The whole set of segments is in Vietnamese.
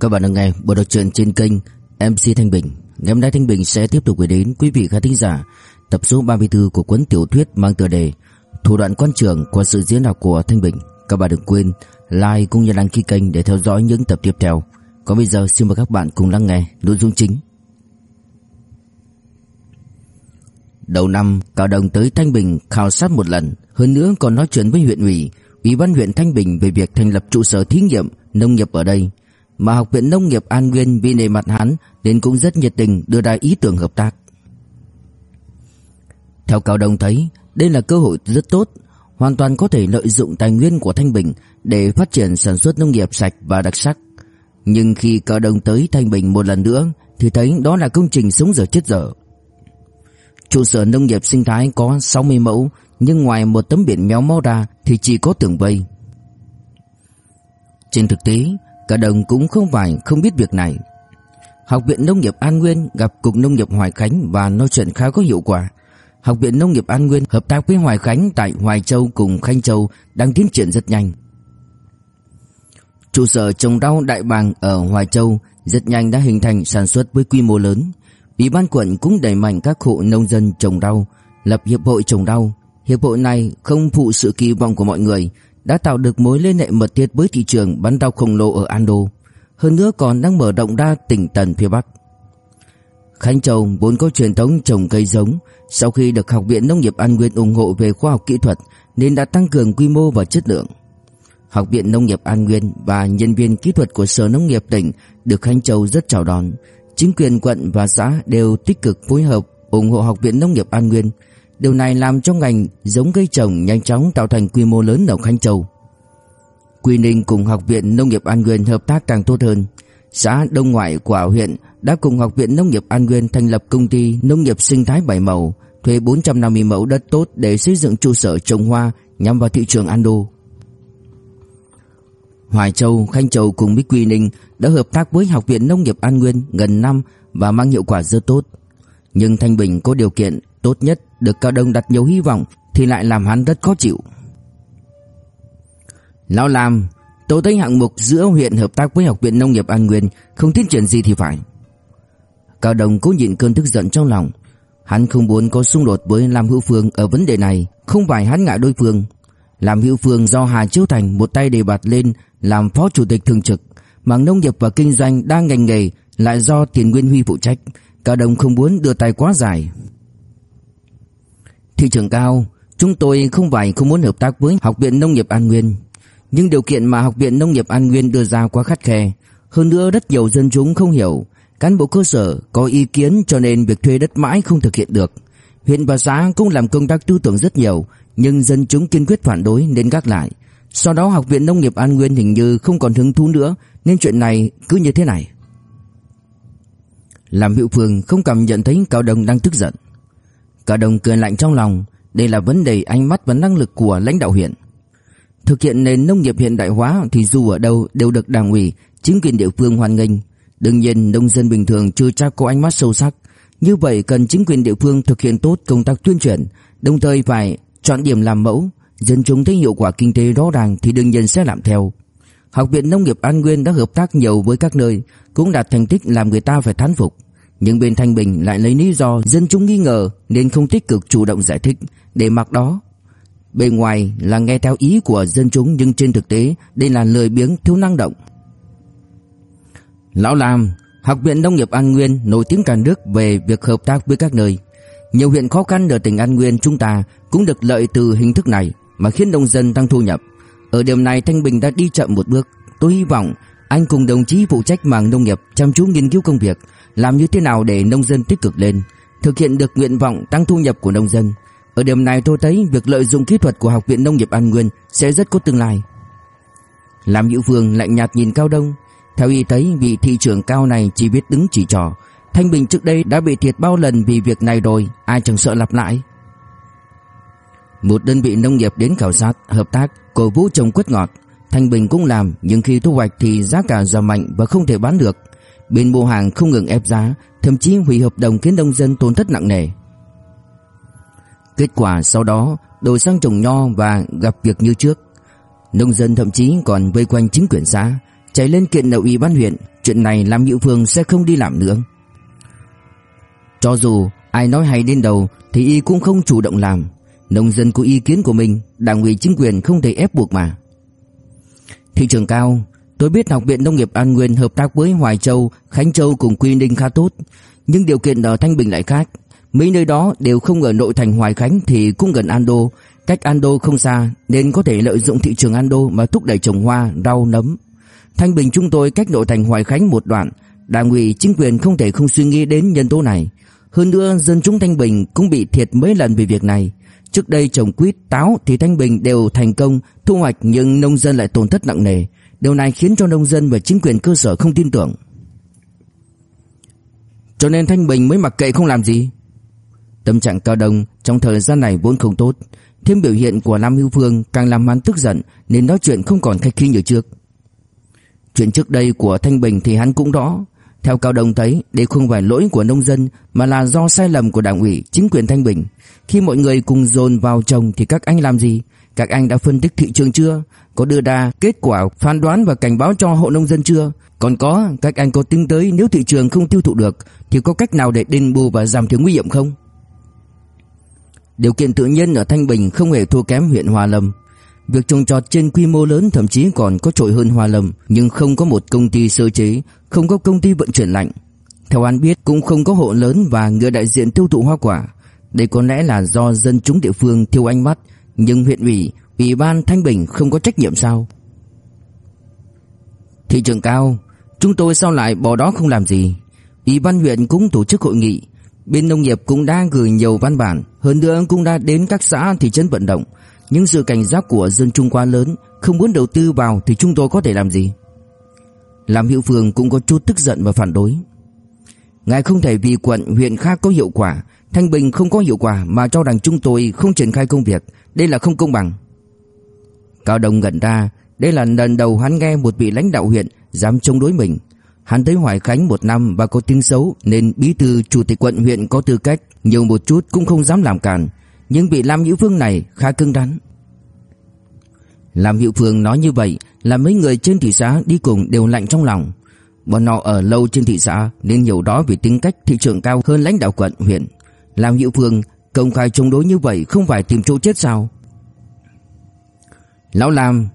Các bạn đang nghe bộ đọc truyện trên kênh MC Thanh Bình. Ngày hôm nay Thanh Bình sẽ tiếp tục gửi đến quý vị khán thính giả tập số 34 của cuốn tiểu thuyết mang tựa đề Thủ đoạn quan trường qua sự diễn đọc của Thanh Bình. Các bạn đừng quên like cũng như đăng ký kênh để theo dõi những tập tiếp theo. Còn bây giờ, xin mời các bạn cùng lắng nghe nội dung chính. Đầu năm, Cao Đồng tới Thanh Bình khảo sát một lần, hơn nữa còn nói chuyện với huyện ủy, ủy ban huyện Thanh Bình về việc thành lập trụ sở thí nghiệm nông nghiệp ở đây mà Học viện Nông nghiệp An Nguyên vì nề mặt hắn nên cũng rất nhiệt tình đưa ra ý tưởng hợp tác. Theo Cao đồng thấy, đây là cơ hội rất tốt, hoàn toàn có thể lợi dụng tài nguyên của Thanh Bình để phát triển sản xuất nông nghiệp sạch và đặc sắc. Nhưng khi Cao đồng tới Thanh Bình một lần nữa thì thấy đó là công trình sống dở chết dở. Trụ sở nông nghiệp sinh thái có 60 mẫu, nhưng ngoài một tấm biển méo mó ra thì chỉ có tường vây. Trên thực tế, Cả đồng cũng không phải không biết việc này. Học viện Nông nghiệp An Nguyên gặp Cục Nông nghiệp Hoài Khánh và nói chuyện khá có hiệu quả. Học viện Nông nghiệp An Nguyên hợp tác với Hoài Khánh tại Hoài Châu cùng Khanh Châu đang tiến triển rất nhanh. Trụ sở trồng rau Đại Bàng ở Hoài Châu rất nhanh đã hình thành sản xuất với quy mô lớn. Ủy ban quận cũng đẩy mạnh các hộ nông dân trồng rau, lập hiệp hội trồng rau. Hiệp hội này không phụ sự kỳ vọng của mọi người, đã tạo được mối liên hệ mật thiết với thị trường bán rau khổng lồ ở Ando, hơn nữa còn đang mở rộng ra tỉnh Tần phía Bắc. Khánh Châu vốn có truyền thống trồng cây giống, sau khi được Học viện Nông nghiệp An Nguyên ủng hộ về khoa học kỹ thuật nên đã tăng cường quy mô và chất lượng. Học viện Nông nghiệp An Nguyên và nhân viên kỹ thuật của Sở Nông nghiệp tỉnh được Khánh Châu rất chào đón. Chính quyền quận và xã đều tích cực phối hợp ủng hộ Học viện Nông nghiệp An Nguyên Điều này làm cho ngành giống cây trồng nhanh chóng tạo thành quy mô lớn ở Khánh Châu. Quy Ninh cùng Học viện Nông nghiệp An Nguyên hợp tác càng tốt hơn. Xã Đông Ngoại của huyện đã cùng Học viện Nông nghiệp An Nguyên thành lập công ty Nông nghiệp Sinh thái Bảy Màu, thuê 450 mẫu đất tốt để xây dựng trụ sở trồng hoa nhằm vào thị trường Ando. Hoài Châu, Khanh Châu cùng Bích Quy Ninh đã hợp tác với Học viện Nông nghiệp An Nguyên gần năm và mang hiệu quả rất tốt. Nhưng Thanh Bình có điều kiện tốt nhất được Cao Đông đặt nhiều hy vọng thì lại làm hắn rất khó chịu. Lão Lam, tôi thấy hạng mục giữa huyện hợp tác với Học viện Nông nghiệp An Nguyên không tiến triển gì thì phải. Cao Đông cố nhịn cơn tức giận trong lòng. Hắn không muốn có xung đột với Lam Hữu Phương ở vấn đề này, không phải hắn ngại đối phương. Lam Hữu Phương do Hà Chiếu Thành một tay đề bạt lên làm phó chủ tịch thường trực, mảng nông nghiệp và kinh doanh đang ngành nghề lại do Tiền Nguyên Huy phụ trách. Cao đồng không muốn đưa tay quá dài. Thị trường cao, chúng tôi không phải không muốn hợp tác với Học viện Nông nghiệp An Nguyên, nhưng điều kiện mà Học viện Nông nghiệp An Nguyên đưa ra quá khắt khe, hơn nữa rất nhiều dân chúng không hiểu, cán bộ cơ sở có ý kiến cho nên việc thuê đất mãi không thực hiện được. Huyện và xã cũng làm công tác tư tưởng rất nhiều, nhưng dân chúng kiên quyết phản đối nên gác lại. Sau đó Học viện Nông nghiệp An Nguyên hình như không còn hứng thú nữa, nên chuyện này cứ như thế này. Làm hiệu phường không cảm nhận thấy Cao Đông đang tức giận. Cao Đông cười lạnh trong lòng, đây là vấn đề ánh mắt và năng lực của lãnh đạo huyện. Thực hiện nền nông nghiệp hiện đại hóa thì dù ở đâu đều được đảng ủy, chính quyền địa phương hoan nghênh. Đương nhiên nông dân bình thường chưa chắc có ánh mắt sâu sắc, như vậy cần chính quyền địa phương thực hiện tốt công tác tuyên truyền, đồng thời phải chọn điểm làm mẫu, dân chúng thấy hiệu quả kinh tế rõ ràng thì đương nhiên sẽ làm theo. Học viện Nông nghiệp An Nguyên đã hợp tác nhiều với các nơi, cũng đạt thành tích làm người ta phải thán phục. Nhưng bên Thanh Bình lại lấy lý do dân chúng nghi ngờ nên không tích cực chủ động giải thích để mặc đó. Bề ngoài là nghe theo ý của dân chúng nhưng trên thực tế đây là lời biếng thiếu năng động. Lão Lam, Học viện Nông nghiệp An Nguyên nổi tiếng cả nước về việc hợp tác với các nơi. Nhiều huyện khó khăn ở tỉnh An Nguyên chúng ta cũng được lợi từ hình thức này mà khiến nông dân tăng thu nhập. Ở điểm này Thanh Bình đã đi chậm một bước. Tôi hy vọng anh cùng đồng chí phụ trách mảng nông nghiệp chăm chú nghiên cứu công việc, làm như thế nào để nông dân tích cực lên, thực hiện được nguyện vọng tăng thu nhập của nông dân. Ở điểm này tôi thấy việc lợi dụng kỹ thuật của Học viện Nông nghiệp An Nguyên sẽ rất có tương lai. Làm Hữu Vương lạnh nhạt nhìn Cao Đông, theo y thấy vị thị trưởng cao này chỉ biết đứng chỉ trò. Thanh Bình trước đây đã bị thiệt bao lần vì việc này rồi, ai chẳng sợ lặp lại. Một đơn vị nông nghiệp đến khảo sát, hợp tác, cổ vũ trồng quất ngọt. Thanh Bình cũng làm, nhưng khi thu hoạch thì giá cả giảm mạnh và không thể bán được. Bên mua hàng không ngừng ép giá, thậm chí hủy hợp đồng khiến nông dân tổn thất nặng nề. Kết quả sau đó đổi sang trồng nho và gặp việc như trước. Nông dân thậm chí còn vây quanh chính quyền xã, chạy lên kiện nậu ủy ban huyện, chuyện này làm hiệu Phương sẽ không đi làm nữa. Cho dù ai nói hay đến đầu thì y cũng không chủ động làm, nông dân có ý kiến của mình, đảng ủy chính quyền không thể ép buộc mà. Thị trường cao, tôi biết học viện nông nghiệp An Nguyên hợp tác với Hoài Châu, Khánh Châu cùng Quy Ninh khá tốt, nhưng điều kiện ở Thanh Bình lại khác. Mấy nơi đó đều không ở nội thành Hoài Khánh thì cũng gần an đô, cách an đô không xa nên có thể lợi dụng thị trường an đô mà thúc đẩy trồng hoa, rau, nấm. Thanh Bình chúng tôi cách nội thành Hoài Khánh một đoạn, đảng ủy chính quyền không thể không suy nghĩ đến nhân tố này. Hơn nữa dân chúng Thanh Bình cũng bị thiệt mấy lần về việc này. Trước đây trồng quýt, táo thì Thanh Bình đều thành công thu hoạch nhưng nông dân lại tổn thất nặng nề. Điều này khiến cho nông dân và chính quyền cơ sở không tin tưởng. Cho nên Thanh Bình mới mặc kệ không làm gì. Tâm trạng Cao Đông trong thời gian này vốn không tốt, thêm biểu hiện của Lam Hữu Phương càng làm hắn tức giận nên nói chuyện không còn khách khí như trước. Chuyện trước đây của Thanh Bình thì hắn cũng rõ, theo Cao Đông thấy, đây không phải lỗi của nông dân mà là do sai lầm của đảng ủy, chính quyền Thanh Bình. Khi mọi người cùng dồn vào trồng thì các anh làm gì? Các anh đã phân tích thị trường chưa? Có đưa ra kết quả phán đoán và cảnh báo cho hộ nông dân chưa? Còn có, các anh có tính tới nếu thị trường không tiêu thụ được thì có cách nào để đền bù và giảm thiểu nguy hiểm không? Điều kiện tự nhiên ở Thanh Bình không hề thua kém huyện Hòa Lâm. Việc trồng trọt trên quy mô lớn thậm chí còn có trội hơn Hoa Lâm, nhưng không có một công ty sơ chế, không có công ty vận chuyển lạnh. Theo anh biết cũng không có hộ lớn và người đại diện tiêu thụ hoa quả. Đây có lẽ là do dân chúng địa phương thiếu ánh mắt, nhưng huyện ủy, ủy ban Thanh Bình không có trách nhiệm sao? Thị trường cao, chúng tôi sao lại bỏ đó không làm gì? Ủy ban huyện cũng tổ chức hội nghị, bên nông nghiệp cũng đang gửi nhiều văn bản, hơn nữa cũng đã đến các xã thị trấn vận động. Nhưng sự cảnh giác của dân Trung quá lớn, Không muốn đầu tư vào thì chúng tôi có thể làm gì? Làm hiệu phường cũng có chút tức giận và phản đối. Ngài không thể vì quận, huyện khác có hiệu quả, Thanh Bình không có hiệu quả Mà cho rằng chúng tôi không triển khai công việc. Đây là không công bằng. Cao Đồng gần ra. Đây là lần đầu hắn nghe một vị lãnh đạo huyện Dám chống đối mình. Hắn tới Hoài Khánh một năm và có tiếng xấu, Nên bí thư, chủ tịch quận, huyện có tư cách, Nhiều một chút cũng không dám làm cản nhưng vị Lam Hữu Phương này khá cứng rắn. Lam Hữu Phương nói như vậy là mấy người trên thị xã đi cùng đều lạnh trong lòng. Bọn họ ở lâu trên thị xã nên hiểu đó về tính cách thị trường cao hơn lãnh đạo quận huyện. Lam Hữu Phương công khai chống đối như vậy không phải tìm chỗ chết sao? Lão Lam,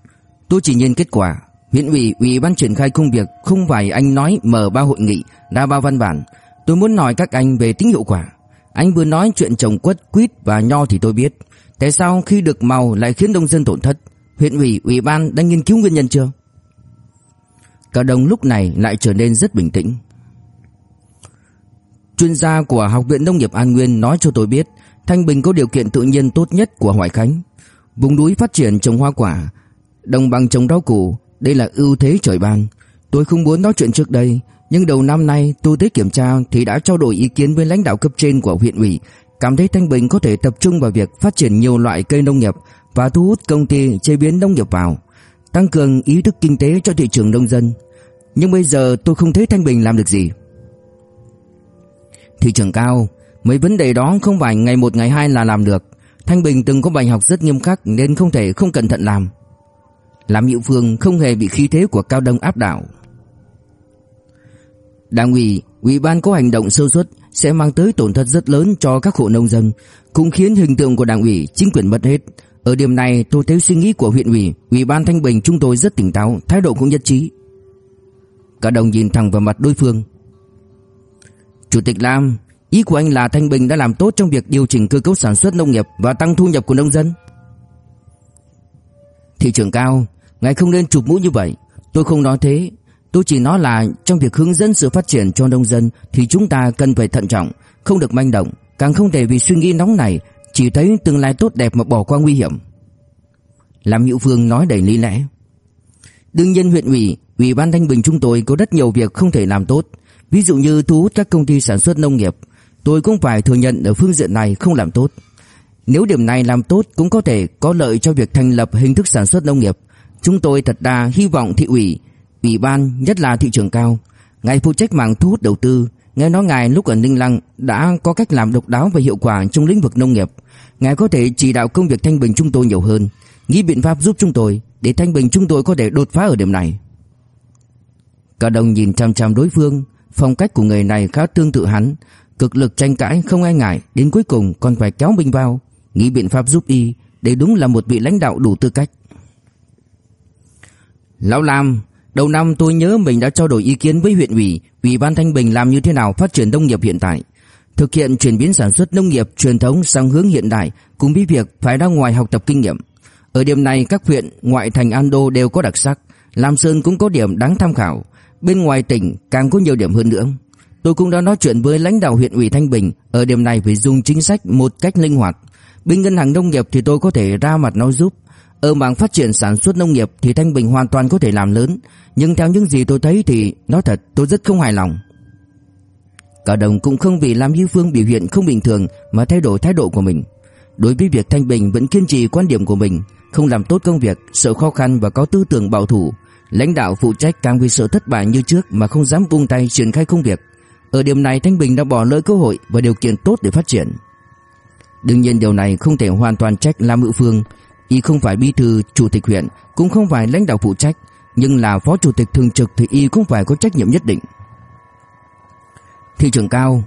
tôi chỉ nhìn kết quả. Huyện ủy, ủy ban triển khai công việc không phải anh nói mở ba hội nghị, ra ba văn bản. Tôi muốn nói các anh về tính hiệu quả. Anh vừa nói chuyện trồng quất, quýt và nho thì tôi biết. Tại sao khi được màu lại khiến nông dân tổn thất? Huyện ủy, ủy ban đã nghiên cứu nguyên nhân chưa? Cả đồng lúc này lại trở nên rất bình tĩnh. Chuyên gia của Học viện Nông nghiệp An Nguyên nói cho tôi biết Thanh Bình có điều kiện tự nhiên tốt nhất của Hoài Khánh. Vùng núi phát triển trồng hoa quả, đồng bằng trồng rau củ, đây là ưu thế trời ban. Tôi không muốn nói chuyện trước đây, nhưng đầu năm nay tôi tới kiểm tra thì đã trao đổi ý kiến với lãnh đạo cấp trên của huyện ủy, cảm thấy Thanh Bình có thể tập trung vào việc phát triển nhiều loại cây nông nghiệp và thu hút công ty chế biến nông nghiệp vào, tăng cường ý thức kinh tế cho thị trường nông dân. Nhưng bây giờ tôi không thấy Thanh Bình làm được gì. Thị trường cao, mấy vấn đề đó không phải ngày một ngày hai là làm được. Thanh Bình từng có bài học rất nghiêm khắc nên không thể không cẩn thận làm. Làm hiệu phương không hề bị khí thế của Cao Đông áp đảo. Đảng ủy, ủy ban có hành động sơ suất sẽ mang tới tổn thất rất lớn cho các hộ nông dân, cũng khiến hình tượng của đảng ủy, chính quyền mất hết. Ở điểm này tôi thấy suy nghĩ của huyện ủy, ủy ban Thanh Bình chúng tôi rất tỉnh táo, thái độ cũng nhất trí. Cả đồng nhìn thẳng vào mặt đối phương. Chủ tịch Lam, ý của anh là Thanh Bình đã làm tốt trong việc điều chỉnh cơ cấu sản xuất nông nghiệp và tăng thu nhập của nông dân. Thị trường cao, ngài không nên chụp mũ như vậy. Tôi không nói thế, Tôi chỉ nói là trong việc hướng dẫn sự phát triển cho nông dân thì chúng ta cần phải thận trọng, không được manh động, càng không thể vì suy nghĩ nóng này chỉ thấy tương lai tốt đẹp mà bỏ qua nguy hiểm. Làm Hữu Phương nói đầy lý lẽ. Đương nhiên huyện ủy, ủy ban Thanh Bình chúng tôi có rất nhiều việc không thể làm tốt, ví dụ như thu hút các công ty sản xuất nông nghiệp, tôi cũng phải thừa nhận ở phương diện này không làm tốt. Nếu điểm này làm tốt cũng có thể có lợi cho việc thành lập hình thức sản xuất nông nghiệp. Chúng tôi thật ra hy vọng thị ủy, ủy ban nhất là thị trường cao, ngài phụ trách mảng thu hút đầu tư, Nghe nói ngài lúc ở Ninh Lăng đã có cách làm độc đáo và hiệu quả trong lĩnh vực nông nghiệp. Ngài có thể chỉ đạo công việc Thanh Bình chúng tôi nhiều hơn, nghĩ biện pháp giúp chúng tôi để Thanh Bình chúng tôi có thể đột phá ở điểm này. Cả đồng nhìn chăm chăm đối phương, phong cách của người này khá tương tự hắn, cực lực tranh cãi không ai ngại, đến cuối cùng còn phải kéo mình vào, nghĩ biện pháp giúp y, để đúng là một vị lãnh đạo đủ tư cách. Lão Lam, đầu năm tôi nhớ mình đã trao đổi ý kiến với huyện ủy, ủy ban Thanh Bình làm như thế nào phát triển nông nghiệp hiện tại. Thực hiện chuyển biến sản xuất nông nghiệp truyền thống sang hướng hiện đại cùng với việc phải ra ngoài học tập kinh nghiệm. Ở điểm này các huyện ngoại thành An Đô đều có đặc sắc, Lam Sơn cũng có điểm đáng tham khảo, bên ngoài tỉnh càng có nhiều điểm hơn nữa. Tôi cũng đã nói chuyện với lãnh đạo huyện ủy Thanh Bình ở điểm này phải dùng chính sách một cách linh hoạt. Bên ngân hàng nông nghiệp thì tôi có thể ra mặt nói giúp. Ở mảng phát triển sản xuất nông nghiệp thì Thanh Bình hoàn toàn có thể làm lớn, nhưng theo những gì tôi thấy thì nói thật tôi rất không hài lòng. Cả đồng cũng không vì làm Như Phương biểu hiện không bình thường mà thay đổi thái độ của mình. Đối với việc Thanh Bình vẫn kiên trì quan điểm của mình, không làm tốt công việc, sợ khó khăn và có tư tưởng bảo thủ. Lãnh đạo phụ trách càng vì sợ thất bại như trước mà không dám buông tay triển khai công việc. Ở điểm này Thanh Bình đã bỏ lỡ cơ hội và điều kiện tốt để phát triển. Đương nhiên điều này không thể hoàn toàn trách Lam Hữu Phương, y không phải bí thư chủ tịch huyện, cũng không phải lãnh đạo phụ trách, nhưng là phó chủ tịch thường trực thì y cũng phải có trách nhiệm nhất định. Thị trường cao,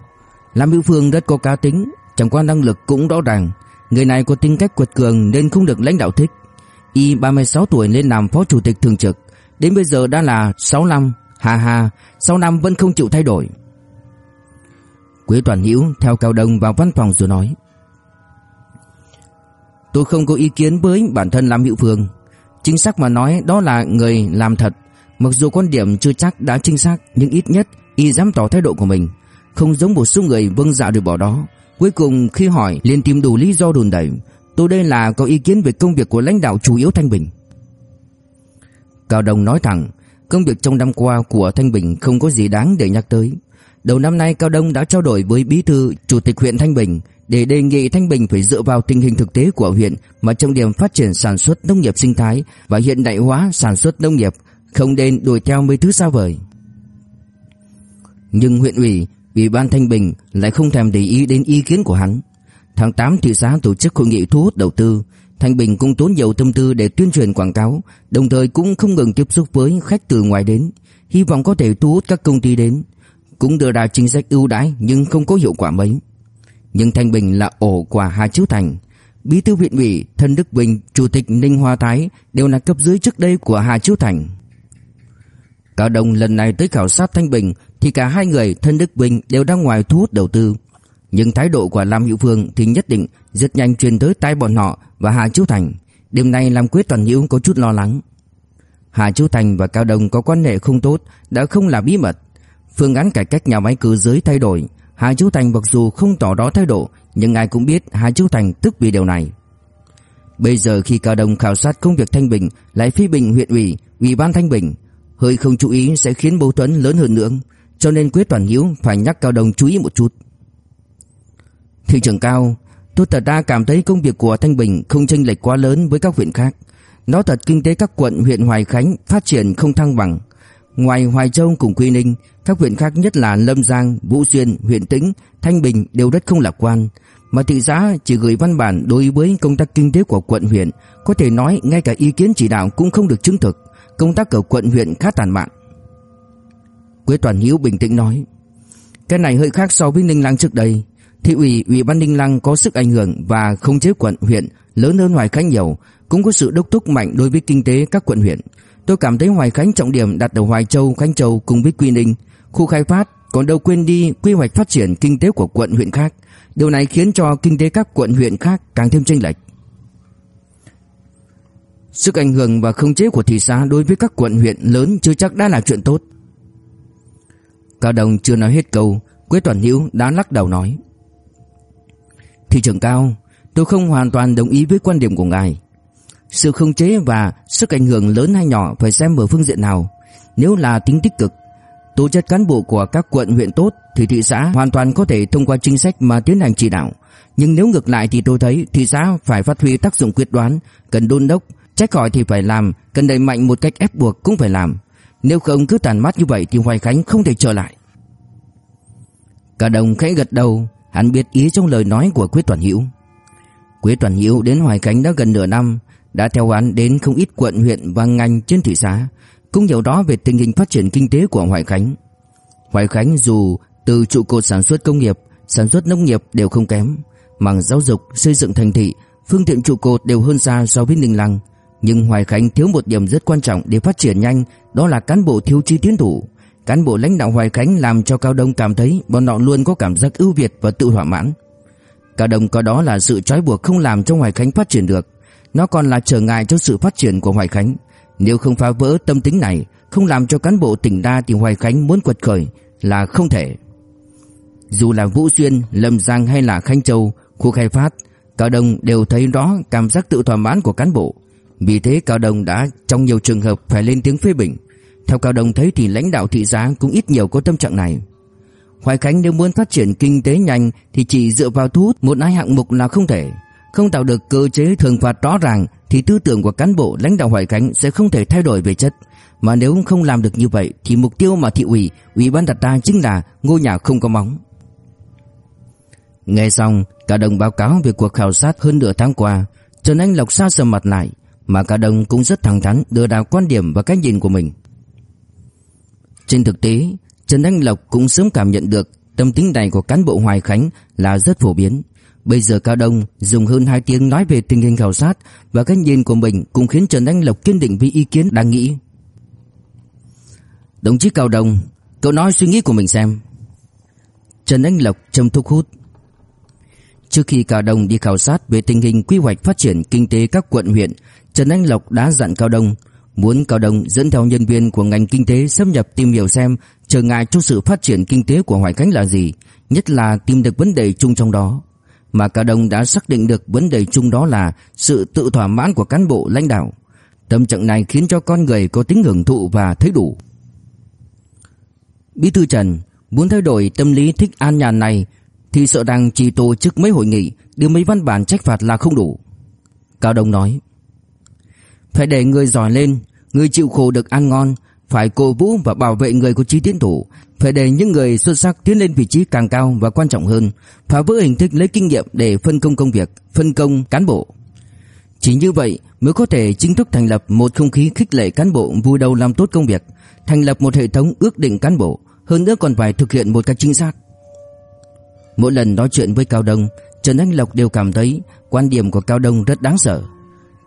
Lam Hữu Phương rất có cá tính, chẳng qua năng lực cũng rõ ràng, người này có tính cách quật cường nên không được lãnh đạo thích. Y 36 tuổi lên làm phó chủ tịch thường trực, đến bây giờ đã là 6 năm, hà hà, 6 năm vẫn không chịu thay đổi. Quế Toàn Hữu theo Cao Đông vào văn phòng rồi nói: Tôi không có ý kiến với bản thân Lam Hữu Phương. Chính xác mà nói đó là người làm thật. Mặc dù quan điểm chưa chắc đã chính xác nhưng ít nhất y dám tỏ thái độ của mình. Không giống một số người vâng dạ được bỏ đó. Cuối cùng khi hỏi liền tìm đủ lý do đùn đẩy. Tôi đây là có ý kiến về công việc của lãnh đạo chủ yếu Thanh Bình. Cao Đông nói thẳng, công việc trong năm qua của Thanh Bình không có gì đáng để nhắc tới. Đầu năm nay Cao Đông đã trao đổi với bí thư chủ tịch huyện Thanh Bình để đề nghị Thanh Bình phải dựa vào tình hình thực tế của huyện mà trọng điểm phát triển sản xuất nông nghiệp sinh thái và hiện đại hóa sản xuất nông nghiệp, không nên đuổi theo mấy thứ xa vời. Nhưng huyện ủy, ủy ban Thanh Bình lại không thèm để ý đến ý kiến của hắn. Tháng 8 thị xã tổ chức hội nghị thu hút đầu tư, Thanh Bình cũng tốn nhiều tâm tư để tuyên truyền quảng cáo, đồng thời cũng không ngừng tiếp xúc với khách từ ngoài đến, hy vọng có thể thu hút các công ty đến, cũng đưa ra chính sách ưu đãi nhưng không có hiệu quả mấy. Nhưng Thanh Bình là ổ của Hà Chiếu Thành. Bí thư huyện ủy Thân Đức Bình, Chủ tịch Ninh Hoa Thái đều là cấp dưới trước đây của Hà Chiếu Thành. Cao Đông lần này tới khảo sát Thanh Bình thì cả hai người Thân Đức Bình đều đang ngoài thu hút đầu tư. Nhưng thái độ của Lam Hữu Phương thì nhất định rất nhanh truyền tới tai bọn họ và Hà Chiếu Thành. Đêm nay làm quyết toàn hữu có chút lo lắng. Hà Chiếu Thành và Cao Đông có quan hệ không tốt đã không là bí mật. Phương án cải cách nhà máy cơ giới thay đổi, Hà Chiếu Thành mặc dù không tỏ rõ thái độ, nhưng ai cũng biết Hà Chiếu Thành tức vì điều này. Bây giờ khi Cao Đông khảo sát công việc Thanh Bình lại phi bình huyện ủy, ủy ban Thanh Bình, hơi không chú ý sẽ khiến mâu thuẫn lớn hơn nữa, cho nên Quế Toàn Hiếu phải nhắc Cao Đông chú ý một chút. Thị trưởng cao, tôi thật ra cảm thấy công việc của Thanh Bình không chênh lệch quá lớn với các huyện khác. Nó thật kinh tế các quận huyện Hoài Khánh phát triển không thăng bằng. Ngoài Hoài Châu cùng Quy Ninh, các huyện khác nhất là Lâm Giang, Vũ Xuyên, huyện Tĩnh, Thanh Bình đều rất không lạc quan. Mà thị xã chỉ gửi văn bản đối với công tác kinh tế của quận huyện, có thể nói ngay cả ý kiến chỉ đạo cũng không được chứng thực. Công tác ở quận huyện khá tàn mạn. Quế Toàn Hiếu bình tĩnh nói, cái này hơi khác so với Ninh Lăng trước đây. Thị ủy, ủy ban Ninh Lăng có sức ảnh hưởng và không chế quận huyện lớn hơn Hoài Khánh nhiều, cũng có sự đốc thúc mạnh đối với kinh tế các quận huyện. Tôi cảm thấy Hoài Khánh trọng điểm đặt ở Hoài Châu, Khánh Châu cùng với Quy Ninh, khu khai phát, còn đâu quên đi quy hoạch phát triển kinh tế của quận huyện khác. Điều này khiến cho kinh tế các quận huyện khác càng thêm chênh lệch. Sức ảnh hưởng và không chế của thị xã đối với các quận huyện lớn chưa chắc đã là chuyện tốt. Cao Đồng chưa nói hết câu, Quế Toàn Hữu đã lắc đầu nói: "Thị trưởng cao, tôi không hoàn toàn đồng ý với quan điểm của ngài. Sự không chế và sức ảnh hưởng lớn hay nhỏ phải xem ở phương diện nào. Nếu là tính tích cực, tố chất cán bộ của các quận huyện tốt thì thị xã hoàn toàn có thể thông qua chính sách mà tiến hành chỉ đạo. Nhưng nếu ngược lại thì tôi thấy thị xã phải phát huy tác dụng quyết đoán, cần đôn đốc, trách hỏi thì phải làm, cần đẩy mạnh một cách ép buộc cũng phải làm. Nếu không cứ tàn mắt như vậy thì Hoài Khánh không thể trở lại. Cả đồng khẽ gật đầu, hắn biết ý trong lời nói của Quế Toàn Hữu. Quế Toàn Hữu đến Hoài Khánh đã gần nửa năm, đã theo án đến không ít quận huyện và ngành trên thị xã, cũng hiểu đó về tình hình phát triển kinh tế của Hoài Khánh. Hoài Khánh dù từ trụ cột sản xuất công nghiệp, sản xuất nông nghiệp đều không kém, mảng giáo dục, xây dựng thành thị, phương tiện trụ cột đều hơn xa so với Ninh Lăng, nhưng Hoài Khánh thiếu một điểm rất quan trọng để phát triển nhanh, đó là cán bộ thiếu chi tiến thủ. Cán bộ lãnh đạo Hoài Khánh làm cho Cao Đông cảm thấy bọn họ luôn có cảm giác ưu việt và tự thỏa mãn. Cao Đông có đó là sự trói buộc không làm cho Hoài Khánh phát triển được, nó còn là trở ngại cho sự phát triển của Hoài Khánh. Nếu không phá vỡ tâm tính này, không làm cho cán bộ tỉnh đa thì Hoài Khánh muốn quật khởi là không thể. Dù là Vũ Xuyên, Lâm Giang hay là Khánh Châu, khu khai phát, Cao Đông đều thấy rõ cảm giác tự thỏa mãn của cán bộ. Vì thế Cao Đông đã trong nhiều trường hợp phải lên tiếng phê bình. Theo Cao Đông thấy thì lãnh đạo thị xã cũng ít nhiều có tâm trạng này. Hoài Khánh nếu muốn phát triển kinh tế nhanh thì chỉ dựa vào thu hút một hai hạng mục là không thể. Không tạo được cơ chế thường phạt rõ ràng thì tư tưởng của cán bộ lãnh đạo Hoài Khánh sẽ không thể thay đổi về chất. Mà nếu không làm được như vậy thì mục tiêu mà thị ủy, ủy ban đặt ra chính là ngôi nhà không có móng. Nghe xong, cả đồng báo cáo về cuộc khảo sát hơn nửa tháng qua, Trần Anh Lộc xa sầm mặt lại, mà cả đồng cũng rất thẳng thắn đưa ra quan điểm và cách nhìn của mình. Trên thực tế, Trần Anh Lộc cũng sớm cảm nhận được tâm tính này của cán bộ Hoài Khánh là rất phổ biến. Bây giờ Cao Đông dùng hơn 2 tiếng nói về tình hình khảo sát và cách nhìn của mình cũng khiến Trần Anh Lộc kiên định với ý kiến đang nghĩ. Đồng chí Cao Đông, cậu nói suy nghĩ của mình xem. Trần Anh Lộc trầm thúc hút. Trước khi Cao Đông đi khảo sát về tình hình quy hoạch phát triển kinh tế các quận huyện, Trần Anh Lộc đã dặn Cao Đông muốn Cao Đông dẫn theo nhân viên của ngành kinh tế xâm nhập tìm hiểu xem trở ngại cho sự phát triển kinh tế của Hoài Khánh là gì, nhất là tìm được vấn đề chung trong đó. Mà Cao Đông đã xác định được vấn đề chung đó là sự tự thỏa mãn của cán bộ lãnh đạo. Tâm trạng này khiến cho con người có tính hưởng thụ và thấy đủ. Bí thư Trần muốn thay đổi tâm lý thích an nhàn này thì sợ rằng chỉ tổ chức mấy hội nghị, đưa mấy văn bản trách phạt là không đủ. Cao Đông nói, phải để người giỏi lên, người chịu khổ được ăn ngon, phải cổ vũ và bảo vệ người có trí tiến thủ, phải để những người xuất sắc tiến lên vị trí càng cao và quan trọng hơn, phá vỡ hình thức lấy kinh nghiệm để phân công công việc, phân công cán bộ. Chỉ như vậy mới có thể chính thức thành lập một không khí khích lệ cán bộ vui đầu làm tốt công việc, thành lập một hệ thống ước định cán bộ, hơn nữa còn phải thực hiện một cách chính xác. Mỗi lần nói chuyện với Cao Đông, Trần Anh Lộc đều cảm thấy quan điểm của Cao Đông rất đáng sợ.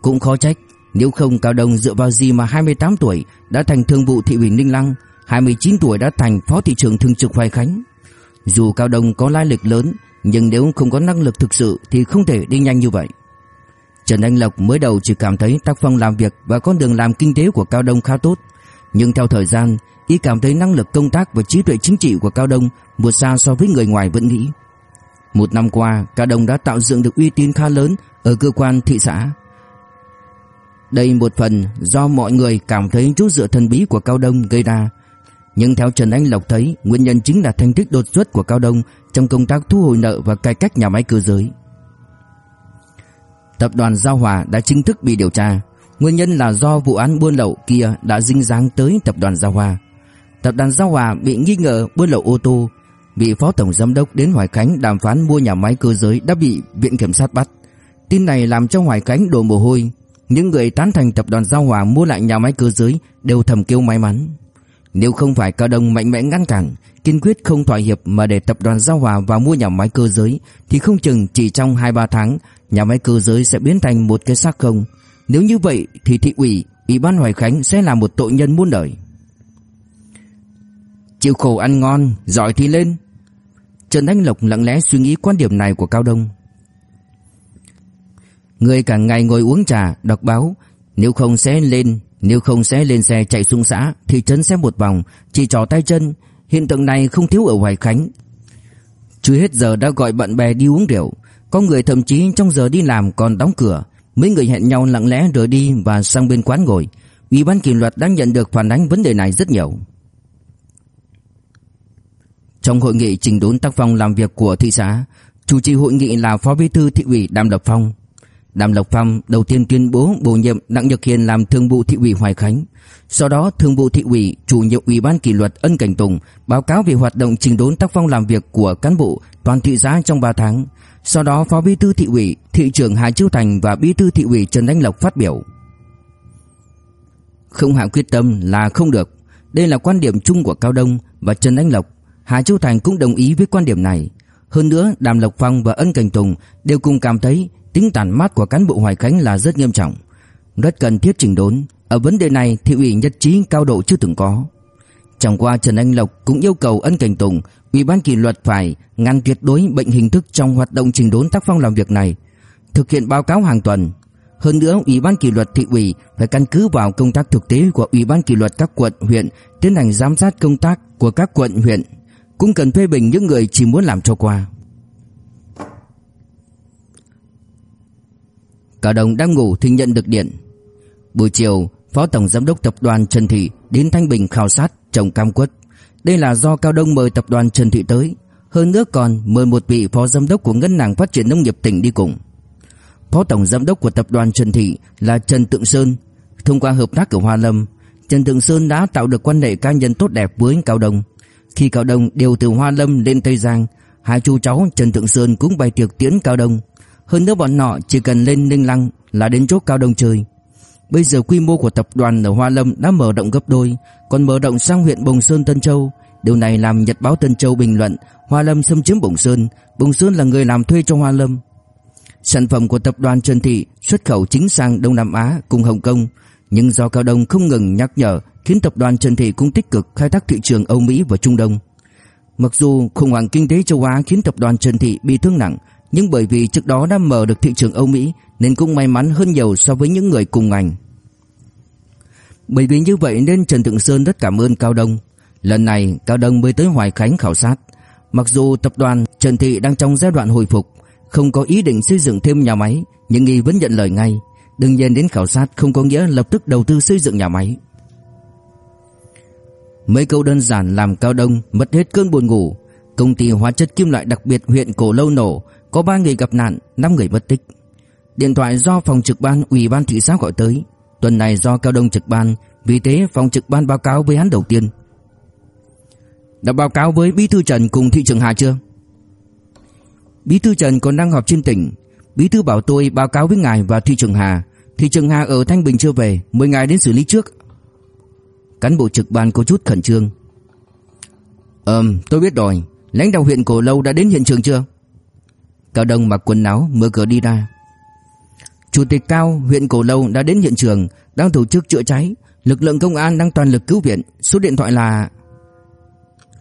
Cũng khó trách, nếu không Cao Đông dựa vào gì mà 28 tuổi đã thành thương vụ thị ủy Ninh Lăng, 29 tuổi đã thành phó thị trưởng thường trực Hoài Khánh. Dù Cao Đông có lai lịch lớn, nhưng nếu không có năng lực thực sự thì không thể đi nhanh như vậy. Trần Anh Lộc mới đầu chỉ cảm thấy tác phong làm việc và con đường làm kinh tế của Cao Đông khá tốt, nhưng theo thời gian, y cảm thấy năng lực công tác và trí tuệ chính trị của Cao Đông vượt xa so với người ngoài vẫn nghĩ. Một năm qua, Cao Đông đã tạo dựng được uy tín khá lớn ở cơ quan thị xã. Đây một phần do mọi người cảm thấy chút dựa thần bí của Cao Đông gây ra. Nhưng theo Trần Anh Lộc thấy, nguyên nhân chính là thành tích đột xuất của Cao Đông trong công tác thu hồi nợ và cải cách nhà máy cơ giới. Tập đoàn Giao Hòa đã chính thức bị điều tra. Nguyên nhân là do vụ án buôn lậu kia đã dính dáng tới tập đoàn Giao Hòa. Tập đoàn Giao Hòa bị nghi ngờ buôn lậu ô tô, bị phó tổng giám đốc đến Hoài Khánh đàm phán mua nhà máy cơ giới đã bị viện kiểm sát bắt. Tin này làm cho Hoài Khánh đổ mồ hôi, những người tán thành tập đoàn Giao Hòa mua lại nhà máy cơ giới đều thầm kêu may mắn. Nếu không phải Cao Đông mạnh mẽ ngăn cản, kiên quyết không thỏa hiệp mà để tập đoàn Giao Hòa vào mua nhà máy cơ giới thì không chừng chỉ trong 2-3 tháng nhà máy cơ giới sẽ biến thành một cái xác không. Nếu như vậy thì thị ủy, ủy ban Hoài Khánh sẽ là một tội nhân muôn đời. Chịu khổ ăn ngon, giỏi thì lên. Trần Anh Lộc lặng lẽ suy nghĩ quan điểm này của Cao Đông. Người cả ngày ngồi uống trà, đọc báo, nếu không sẽ lên, nếu không sẽ lên xe chạy xuống xã, thị trấn xem một vòng, chỉ trò tay chân, hiện tượng này không thiếu ở Hoài Khánh. Chưa hết giờ đã gọi bạn bè đi uống rượu, có người thậm chí trong giờ đi làm còn đóng cửa, mấy người hẹn nhau lặng lẽ rời đi và sang bên quán ngồi. Ủy ban kỷ luật đang nhận được phản ánh vấn đề này rất nhiều. Trong hội nghị trình đốn tác phong làm việc của thị xã, chủ trì hội nghị là Phó Bí thư thị ủy Đàm Lập Phong. Đàm Lộc Phong đầu tiên tuyên bố bổ nhiệm Đặng Nhật Hiền làm thường vụ thị ủy Hoài Khánh. Sau đó thường vụ thị ủy, chủ nhiệm ủy ban kỷ luật Ân Cảnh Tùng báo cáo về hoạt động trình đốn tác phong làm việc của cán bộ toàn thị xã trong 3 tháng. Sau đó phó bí thư thị ủy, thị trưởng Hà Chiêu Thành và bí thư thị ủy Trần Đánh Lộc phát biểu. Không hạ quyết tâm là không được. Đây là quan điểm chung của Cao Đông và Trần Đánh Lộc. Hà Chiêu Thành cũng đồng ý với quan điểm này. Hơn nữa, Đàm Lộc Phong và Ân Cảnh Tùng đều cùng cảm thấy tính tàn mát của cán bộ Hoài Khánh là rất nghiêm trọng, rất cần thiết chỉnh đốn. Ở vấn đề này, thị ủy nhất trí cao độ chưa từng có. Chẳng qua Trần Anh Lộc cũng yêu cầu Ân Cảnh Tùng, Ủy ban kỷ luật phải ngăn tuyệt đối bệnh hình thức trong hoạt động chỉnh đốn tác phong làm việc này, thực hiện báo cáo hàng tuần. Hơn nữa, Ủy ban kỷ luật thị ủy phải căn cứ vào công tác thực tế của Ủy ban kỷ luật các quận, huyện tiến hành giám sát công tác của các quận, huyện, cũng cần phê bình những người chỉ muốn làm cho qua. Cả đồng đang ngủ thì nhận được điện. Buổi chiều, Phó Tổng Giám đốc Tập đoàn Trần Thị đến Thanh Bình khảo sát trồng cam quất. Đây là do Cao Đông mời Tập đoàn Trần Thị tới. Hơn nữa còn mời một vị Phó Giám đốc của Ngân hàng Phát triển Nông nghiệp tỉnh đi cùng. Phó Tổng Giám đốc của Tập đoàn Trần Thị là Trần Tượng Sơn. Thông qua hợp tác ở Hoa Lâm, Trần Tượng Sơn đã tạo được quan hệ cá nhân tốt đẹp với Cao Đông. Khi Cao Đông đều từ Hoa Lâm lên Tây Giang, hai chú cháu Trần Tượng Sơn cũng bày tiệc tiễn Cao Đông. Hơn nữa bọn nọ chỉ cần lên Ninh Lăng là đến chỗ Cao Đông chơi. Bây giờ quy mô của tập đoàn ở Hoa Lâm đã mở rộng gấp đôi, còn mở rộng sang huyện Bồng Sơn Tân Châu. Điều này làm Nhật báo Tân Châu bình luận Hoa Lâm xâm chiếm Bồng Sơn, Bồng Sơn là người làm thuê cho Hoa Lâm. Sản phẩm của tập đoàn Trần Thị xuất khẩu chính sang Đông Nam Á cùng Hồng Kông, nhưng do Cao Đông không ngừng nhắc nhở khiến tập đoàn Trần Thị cũng tích cực khai thác thị trường Âu Mỹ và Trung Đông. Mặc dù khủng hoảng kinh tế châu Á khiến tập đoàn Trần Thị bị thương nặng, nhưng bởi vì trước đó đã mở được thị trường Âu Mỹ nên cũng may mắn hơn nhiều so với những người cùng ngành. Bởi vì như vậy nên Trần Thượng Sơn rất cảm ơn Cao Đông. Lần này Cao Đông mới tới Hoài Khánh khảo sát. Mặc dù tập đoàn Trần Thị đang trong giai đoạn hồi phục, không có ý định xây dựng thêm nhà máy, nhưng y vẫn nhận lời ngay. Đương nhiên đến khảo sát không có nghĩa lập tức đầu tư xây dựng nhà máy. Mấy câu đơn giản làm Cao Đông mất hết cơn buồn ngủ. Công ty hóa chất kim loại đặc biệt huyện Cổ Lâu nổ, có 3 người gặp nạn, 5 người mất tích. Điện thoại do phòng trực ban ủy ban thị xã gọi tới, tuần này do Cao Đông trực ban, vì thế phòng trực ban báo cáo với hắn đầu tiên. Đã báo cáo với Bí thư Trần cùng thị trưởng Hà chưa? Bí thư Trần còn đang họp trên tỉnh, Bí thư bảo tôi báo cáo với ngài và thị trưởng Hà, thị trưởng Hà ở Thanh Bình chưa về, mời ngài đến xử lý trước. Cán bộ trực ban có chút khẩn trương. Ừm, tôi biết rồi, lãnh đạo huyện Cổ Lâu đã đến hiện trường chưa? Cao Đông mặc quần áo mở cửa đi ra. Chủ tịch Cao huyện Cổ Lâu đã đến hiện trường, đang tổ chức chữa cháy, lực lượng công an đang toàn lực cứu viện, số điện thoại là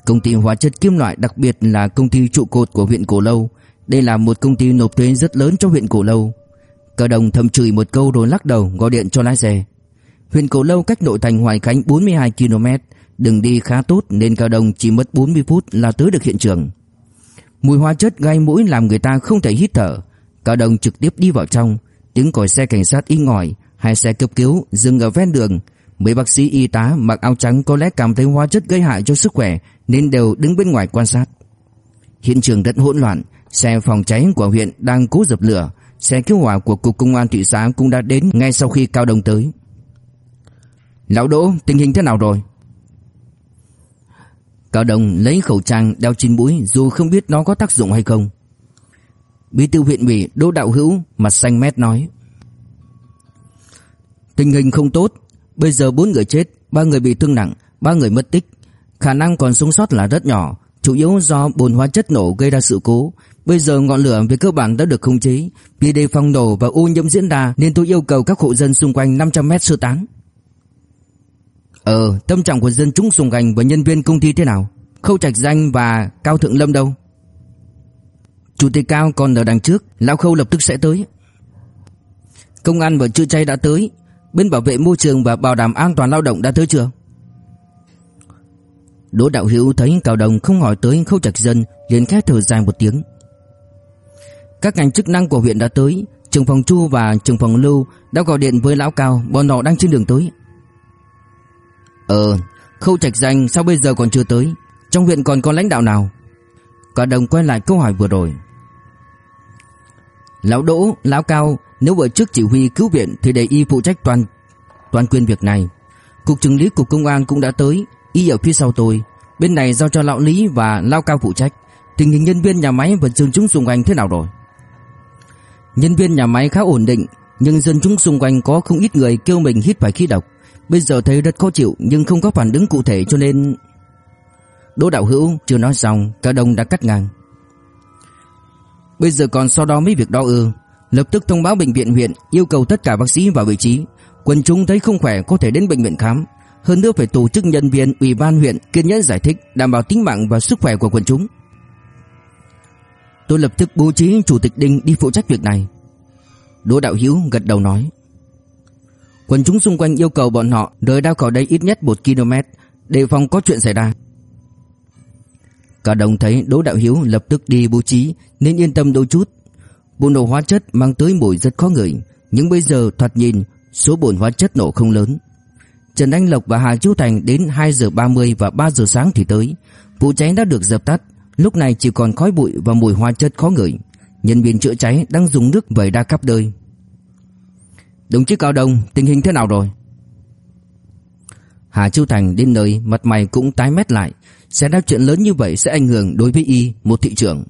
Công ty hóa chất kim loại đặc biệt là công ty trụ cột của huyện Cổ Lâu, đây là một công ty nộp thuế rất lớn cho huyện Cổ Lâu. Cao Đông thầm chửi một câu rồi lắc đầu gọi điện cho lái xe. Huyện Cổ Lâu cách nội thành Hoài Khánh 42 km, đường đi khá tốt nên Cao Đông chỉ mất 40 phút là tới được hiện trường. Mùi hóa chất gai mũi làm người ta không thể hít thở. Cao Đông trực tiếp đi vào trong, tiếng còi xe cảnh sát y ngỏi, hai xe cấp cứu dừng ở ven đường. Mấy bác sĩ y tá mặc áo trắng có lẽ cảm thấy hóa chất gây hại cho sức khỏe nên đều đứng bên ngoài quan sát. Hiện trường rất hỗn loạn, xe phòng cháy của huyện đang cố dập lửa, xe cứu hỏa của cục công an thị xã cũng đã đến ngay sau khi Cao Đông tới. Lão Đỗ, tình hình thế nào rồi? Cao Đông lấy khẩu trang đeo trên mũi dù không biết nó có tác dụng hay không. Bí thư huyện ủy Đỗ Đạo Hữu mặt xanh mét nói. Tình hình không tốt, bây giờ bốn người chết, ba người bị thương nặng, ba người mất tích. Khả năng còn sống sót là rất nhỏ, chủ yếu do bồn hóa chất nổ gây ra sự cố. Bây giờ ngọn lửa về cơ bản đã được khống chế, vì đề phòng nổ và ô nhiễm diễn ra nên tôi yêu cầu các hộ dân xung quanh 500 mét sơ tán. Ờ, tâm trạng của dân chúng xung quanh và nhân viên công ty thế nào? Khâu Trạch Danh và Cao Thượng Lâm đâu? Chủ tịch Cao còn ở đằng trước, lão Khâu lập tức sẽ tới. Công an và chữa cháy đã tới, bên bảo vệ môi trường và bảo đảm an toàn lao động đã tới chưa? Đỗ Đạo Hữu thấy Cao Đồng không hỏi tới Khâu Trạch Dân, liền khẽ thở dài một tiếng. Các ngành chức năng của huyện đã tới, trưởng phòng Chu và trưởng phòng Lưu đã gọi điện với lão Cao, bọn họ đang trên đường tới. Ờ, Khâu Trạch Danh sao bây giờ còn chưa tới? Trong huyện còn có lãnh đạo nào? Cả đồng quay lại câu hỏi vừa rồi. Lão Đỗ, Lão Cao Nếu ở trước chỉ huy cứu viện Thì để y phụ trách toàn toàn quyền việc này Cục trưởng lý cục công an cũng đã tới Y ở phía sau tôi Bên này giao cho Lão Lý và Lão Cao phụ trách Tình hình nhân viên nhà máy và dân chúng xung quanh thế nào rồi Nhân viên nhà máy khá ổn định Nhưng dân chúng xung quanh có không ít người kêu mình hít phải khí độc Bây giờ thấy rất khó chịu, Nhưng không có phản ứng cụ thể cho nên Đỗ Đạo Hữu chưa nói xong, Cả đồng đã cắt ngang. Bây giờ còn sau đó mấy việc đó ư? Lập tức thông báo bệnh viện huyện, Yêu cầu tất cả bác sĩ vào vị trí. Quân chúng thấy không khỏe, có thể đến bệnh viện khám. Hơn nữa phải tổ chức nhân viên, ủy ban huyện Kiên nhẫn giải thích, đảm bảo tính mạng và sức khỏe của quần chúng. Tôi lập tức bố trí chủ tịch Đinh đi phụ trách việc này. Đỗ Đạo Hiếu gật đầu nói. Quân chúng xung quanh yêu cầu bọn họ rời đao khỏi đây ít nhất 1 km Đề phòng có chuyện xảy ra. Cả đồng thấy Đỗ Đạo Hiếu lập tức đi bố trí, Nên yên tâm đôi chút. Bồn nổ hóa chất mang tới mùi rất khó ngửi, Nhưng bây giờ thoạt nhìn, Số bồn hóa chất nổ không lớn. Trần Anh Lộc và Hà Chiếu Thành đến 2 giờ 30 và 3 giờ sáng thì tới. Vụ cháy đã được dập tắt, Lúc này chỉ còn khói bụi và mùi hóa chất khó ngửi. Nhân viên chữa cháy đang dùng nước vẩy đa khắp nơi. Đồng chí Cao Đông, Tình hình thế nào rồi? Hà Chiêu Thành đến nơi, Mặt mày cũng tái mét lại. Sẽ ra chuyện lớn như vậy sẽ ảnh hưởng đối với y Một thị trưởng